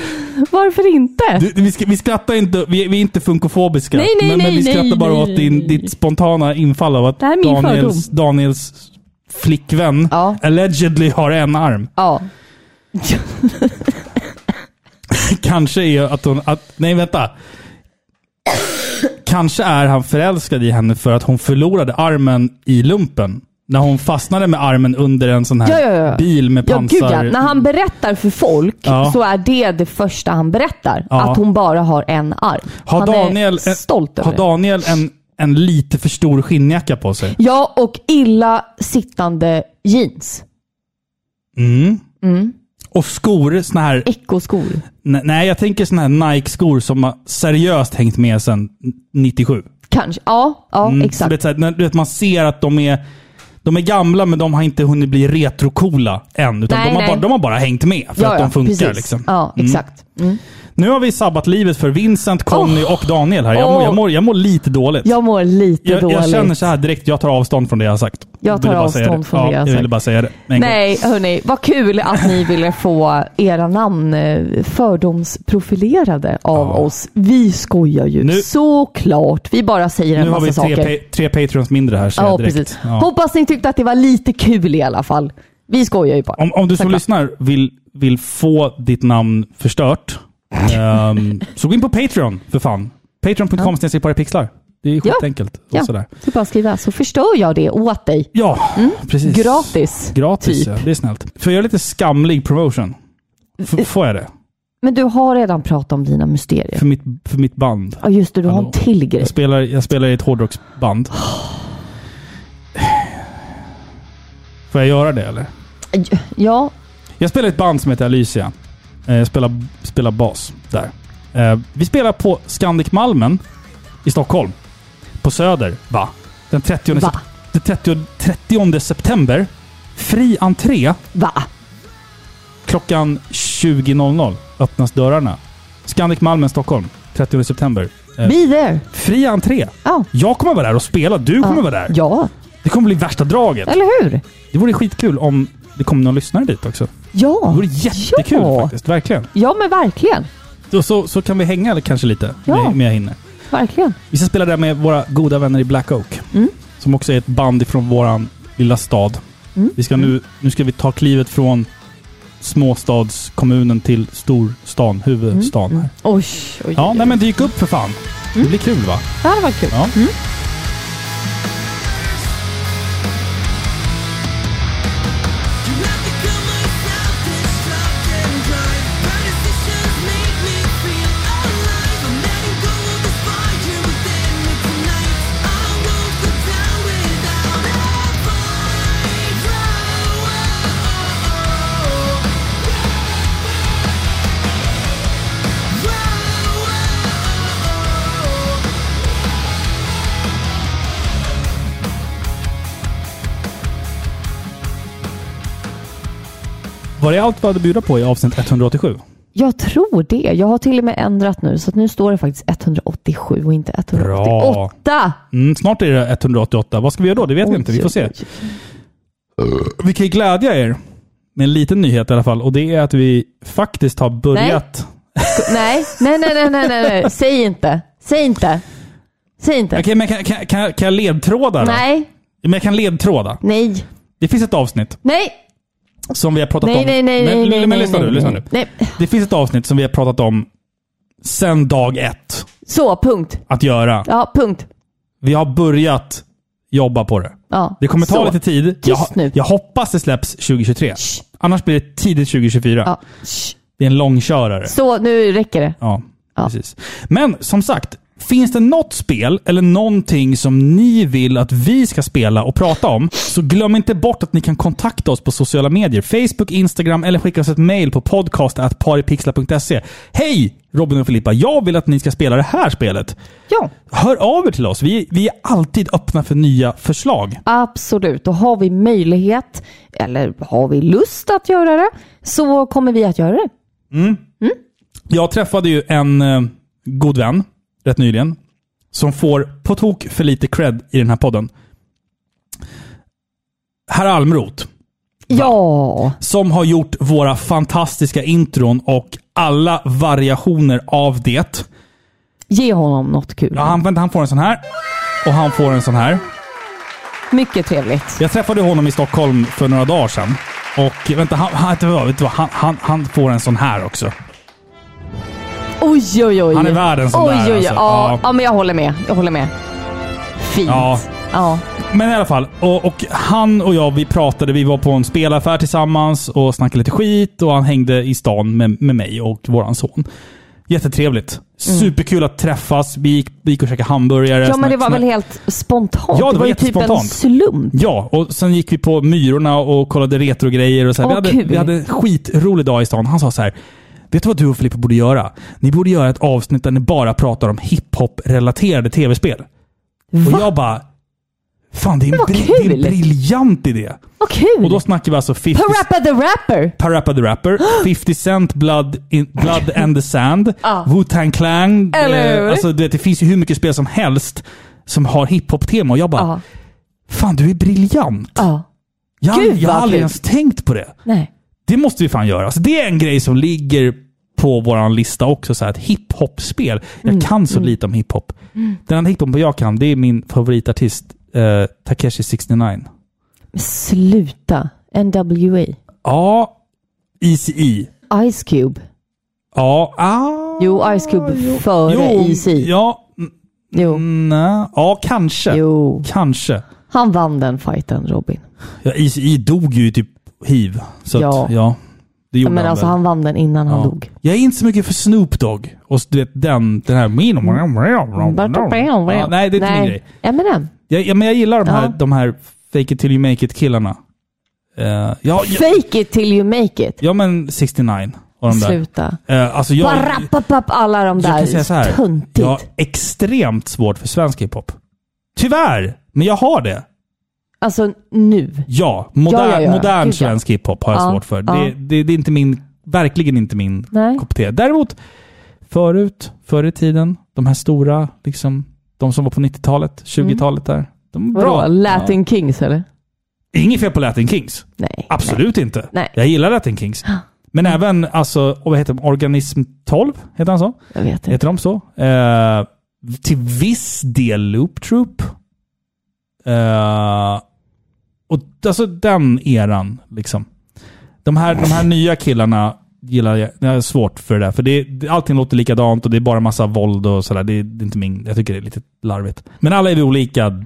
Varför inte? Du, vi, ska, vi skrattar inte, vi, vi är inte funkofobiska. Nej, nej, men, men vi nej, skrattar nej, bara nej, åt din, ditt spontana infall av att Daniels, Daniels flickvän allegedly har en arm. Ja. Kanske är att hon... Att, nej, vänta. Kanske är han förälskad i henne för att hon förlorade armen i lumpen. När hon fastnade med armen under en sån här Ja, ja, ja. bil med Ja, pansar... gud ja. När han berättar för folk Ja. så är det det första han berättar. Ja. Att hon bara har en arm. Har han Daniel, är stolt över har. Daniel en, en lite för stor skinnjacka på sig? Ja, och illa sittande jeans. Mm. Mm. Och skor, såna här... Ekoskor. Nej, jag tänker såna här Nike-skor som har seriöst hängt med sedan 97. Kanske. Ja, ja Mm, så exakt. det är så här, du vet, man ser att de är, de är gamla, men de har inte hunnit bli retrocoola än. Utan Nej, de, har nej. bara, de har bara hängt med för Ja, att de funkar. precis. Liksom. Ja, Mm. exakt. Mm. Nu har vi sabbat livet för Vincent, Conny och Daniel här. Jag, mår, jag, mår, jag mår lite dåligt. Jag mår lite jag, dåligt. jag känner så här direkt, jag tar avstånd från det jag har sagt. Jag tar avstånd från ja, det jag har Jag ville sagt. bara säga det. Nej, hörni. Vad kul att ni ville få era namn eh, fördomsprofilerade av oss. Vi skojar ju Nu- såklart. Vi bara säger en Nu har massa vi tre, saker. tre patrons mindre här, Ja, precis. Ja. Hoppas ni tyckte att det var lite kul i alla fall. Vi skojar ju bara. Om, om du som lyssnar vill, vill få ditt namn förstört, ehm, så gå in på Patreon för fan. Patreon.com ja. parapixlar. Det är Ja. skitenkelt. Och Ja, sådär. är bara skriva så förstör jag det åt dig. Ja, precis. Gratis. Gratis, typ. ja. Det är snällt. Får jag göra lite skamlig promotion? F- får jag det? Men du har redan pratat om dina mysterier. För mitt, för mitt band. Ja just det, du har en till grej. Jag spelar, jag spelar i ett hårdrocksband. Får jag göra det eller? Ja, Jag spelar i ett band som heter Alicia. Eh, Jag spelar, spelar bas där. Eh, Vi spelar på Scandic Malmen i Stockholm. På Söder, va? Den 30, Va? den 30, 30 september. Fri entré. Va? Klockan 20.00 öppnas dörrarna. Scandic Malmen, Stockholm. 30 september. Eh, be there. Fri entré. Ja. Jag kommer vara där och spela. Du kommer Ja. vara där. Ja, Det kommer bli värsta draget. eller hur? Det vore skitkul om det kom någon lyssnare dit också. Ja. Det vore jättekul ja. faktiskt. Verkligen. Ja, men verkligen. Så, så, så kan vi hänga kanske lite, Ja. med, med jag hinner. Verkligen. Vi ska spela där med våra goda vänner i Black Oak. Mm. Som också är ett band ifrån våran lilla stad. Mm. Vi ska nu, nu ska vi ta klivet från småstadskommunen till storstan, huvudstaden. här. Oj, oj. Ja, nej men dyk upp för fan. Det blir kul va? Det hade varit kul. Ja. Var det allt vi hade att bjuda på i avsnitt 187? Jag tror det. Jag har till och med ändrat nu, så att nu står det faktiskt 187 och inte 188. Mm, snart är det 188. Vad ska vi göra då? Det vet vi inte. Vi får se. Vi kan ju glädja er med en liten nyhet i alla fall. Och det är att vi faktiskt har börjat... Nej, nej, nej, nej, nej, nej, nej. Säg inte. Säg inte. Säg inte. Okej, men kan, kan, kan, kan jag ledtråda då? Nej, Men jag kan ledtråda. nej, Det finns ett avsnitt nej, som vi har pratat nej, om. nej, nej, men, nej, nej, men nej, lyssna nej, nu, lyssna nu. nej. Det finns ett avsnitt som vi har pratat om sen dag ett Så, punkt. att göra. Ja, punkt. Vi har börjat jobba på det. Ja. Det kommer ta Så. lite tid. Jag, nu. jag hoppas det släpps 2023. Shh. Annars blir det tidigt 2024. Ja. Det är en långkörare. Så, nu räcker det. Ja, Ja. precis. Men som sagt, finns det något spel eller någonting som ni vill att vi ska spela och prata om, så glöm inte bort att ni kan kontakta oss på sociala medier. Facebook, Instagram eller skicka oss ett mail på podcast.paripixla.se. Hej! Robin och Filippa, jag vill att ni ska spela det här spelet. Ja. Hör av er till oss. Vi, vi är alltid öppna för nya förslag. Absolut. Och har vi möjlighet, eller har vi lust att göra det, så kommer vi att göra det. Jag träffade ju en eh, god vän rätt nyligen. som får på tok för lite cred i den här podden. Herr Almroth. Ja. Som har gjort våra fantastiska intron och alla variationer av det. Ge honom något kul. Ja, han, han får en sån här. Och han får en sån här. Mycket trevligt. Jag träffade honom i Stockholm för några dagar sedan. Och vänta, han? Han, han, han får en sån här också. Oj, oj, oj. Han är värd en sån oj, där, Oj, oj, alltså. Ja, Ja. men jag håller med. Jag håller med. Fint. Ja. Ja. Men i alla fall, och, och han och jag vi pratade, vi var på en spelaffär tillsammans och snackade lite skit och han hängde i stan med, med mig och våran son. Jättetrevligt. Superkul att träffas. Vi gick, vi gick och käkade hamburgare. Ja, men det var väl helt spontant? Ja, det var ju typ en slump. Ja, och sen gick vi på Myrorna och kollade retrogrejer. Och så här. vi, hade, vi hade en skitrolig dag i stan. Han sa så här. Vet du vad du och Filippa borde göra? Ni borde göra ett avsnitt där ni bara pratar om hiphop-relaterade tv-spel. Och jag bara... Fan, det är en, bri- det är en briljant idé. Vad kul! Och då snackar vi alltså 50... Parappa the Rapper! Parappa the Rapper, 50 Cent, Blood, in, Blood and the Sand, Ja. Wu-Tang Clan. Eller hur? alltså, det, det finns ju hur mycket spel som helst som har hiphop-tema. Och jag bara, Ja. fan du är briljant. Ja. Jag, Gud, jag har aldrig ens tänkt på det. Nej. Det måste vi fan göra. Alltså, det är en grej som ligger på vår lista också. Så här, ett hiphop-spel. Jag Mm, kan så lite om hiphop. Den enda hiphop jag kan, det är min favoritartist eh, Takeshi 69. Men sluta. NWA. Ja, ECE. Ice Cube. Ja, ah, Jo, Ice Cube före jo, Easy. Ja, mm, Jo. nej, ja, kanske. Jo. Kanske. Han vann den fighten, Robin. Ja, ECE dog ju i typ hiv. Så Ja. att, ja. Det gjorde men han alltså väl. han vann den innan han dog. Jag är inte så mycket för Snoop Dogg. Och du vet den, den här... Ja, nej, det är inte min grej. Eminem. Jag, ja, men jag gillar de här, Ja. de här fake it till you make it killarna. Uh, ja, ja, Fake it till you make it. ja, men 69 och de där. Sluta. Uh, alltså jag, Parapapapp, alla de jag där. kan säga så här. Töntigt. Jag har extremt svårt för svensk hiphop. Tyvärr, men jag har det. Alltså nu. Ja, moder, Ja, ja, modern Gud, svensk hiphop har jag Ja, svårt för. Det, det, det är inte min, verkligen inte min Nej. kopp te. Däremot, förut, förr i tiden, de här stora, liksom, de som var på 90-talet, 20-talet där. De var Vadå? bra. Latin Kings eller? Inget fel på Latin Kings. Nej. Absolut inte. Nej. Jag gillar Latin Kings. Men även, alltså, och vad heter de? Organism 12? Heter han så? Jag vet inte. Heter de så? Eh, till viss del Loop Troop. Eh, och alltså den eran, liksom. De här, de här nya killarna gillar jag. Jag har svårt för det där. För det, allting låter likadant och det är bara massa våld och sådär. Det, det är inte min... Jag tycker det är lite larvigt. Men alla är vi olika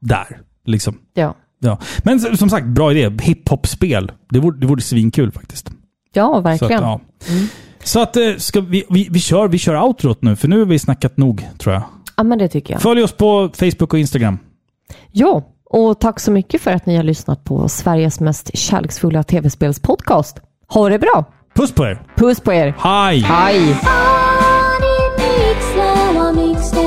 där, liksom. Ja. Ja. Men som sagt, bra idé. Hiphop-spel. Det vore, det vore svinkul faktiskt. Ja, Så att, verkligen. ja. Så att eh, ska vi, vi, vi, kör, vi kör outrot nu, för nu har vi snackat nog, tror jag. Ja, men det tycker jag. Följ oss på Facebook och Instagram. Ja, och tack så mycket för att ni har lyssnat på Sveriges mest kärleksfulla tv-spelspodcast. Ha det bra! Puss på er! Puss på er! Hej! Hej! ミク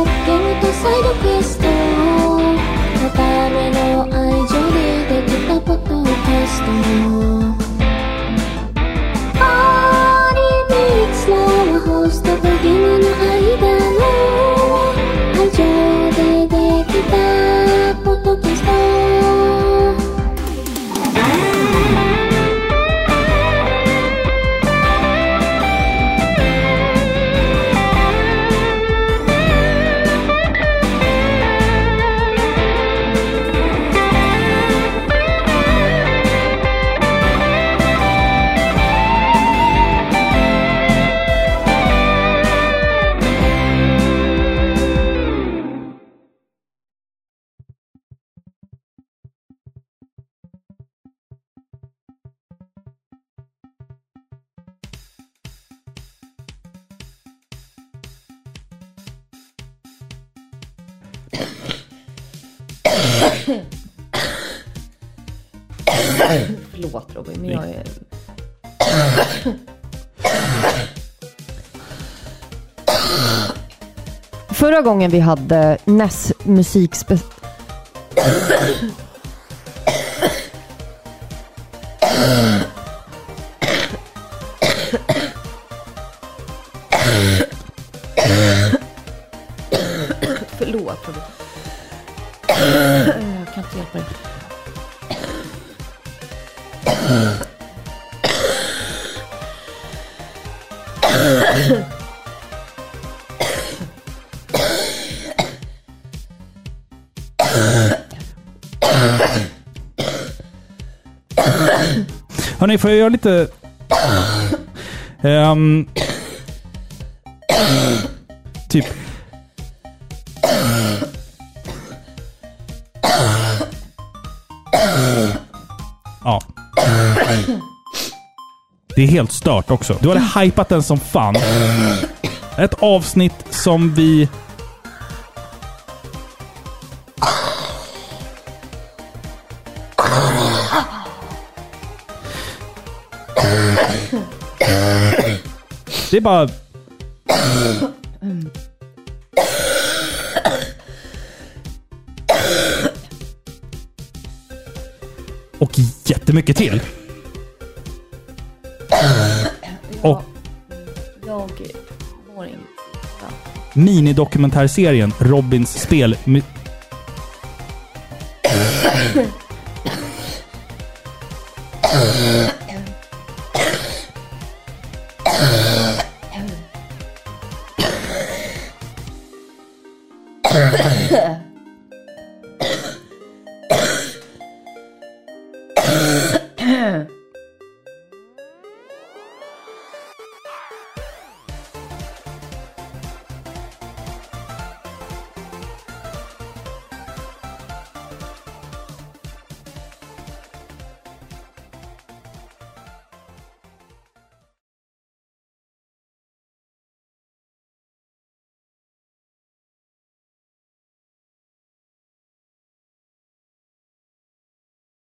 Förra gången vi hade Ness musikspe... Hörni, får jag göra lite... Um, typ... Ja. Det är helt stört också. Du hade hypat den som fan. Ett avsnitt som vi... Det är bara... Och jättemycket till. Och Jag mår inte bra. minidokumentärserien Robins spel... My-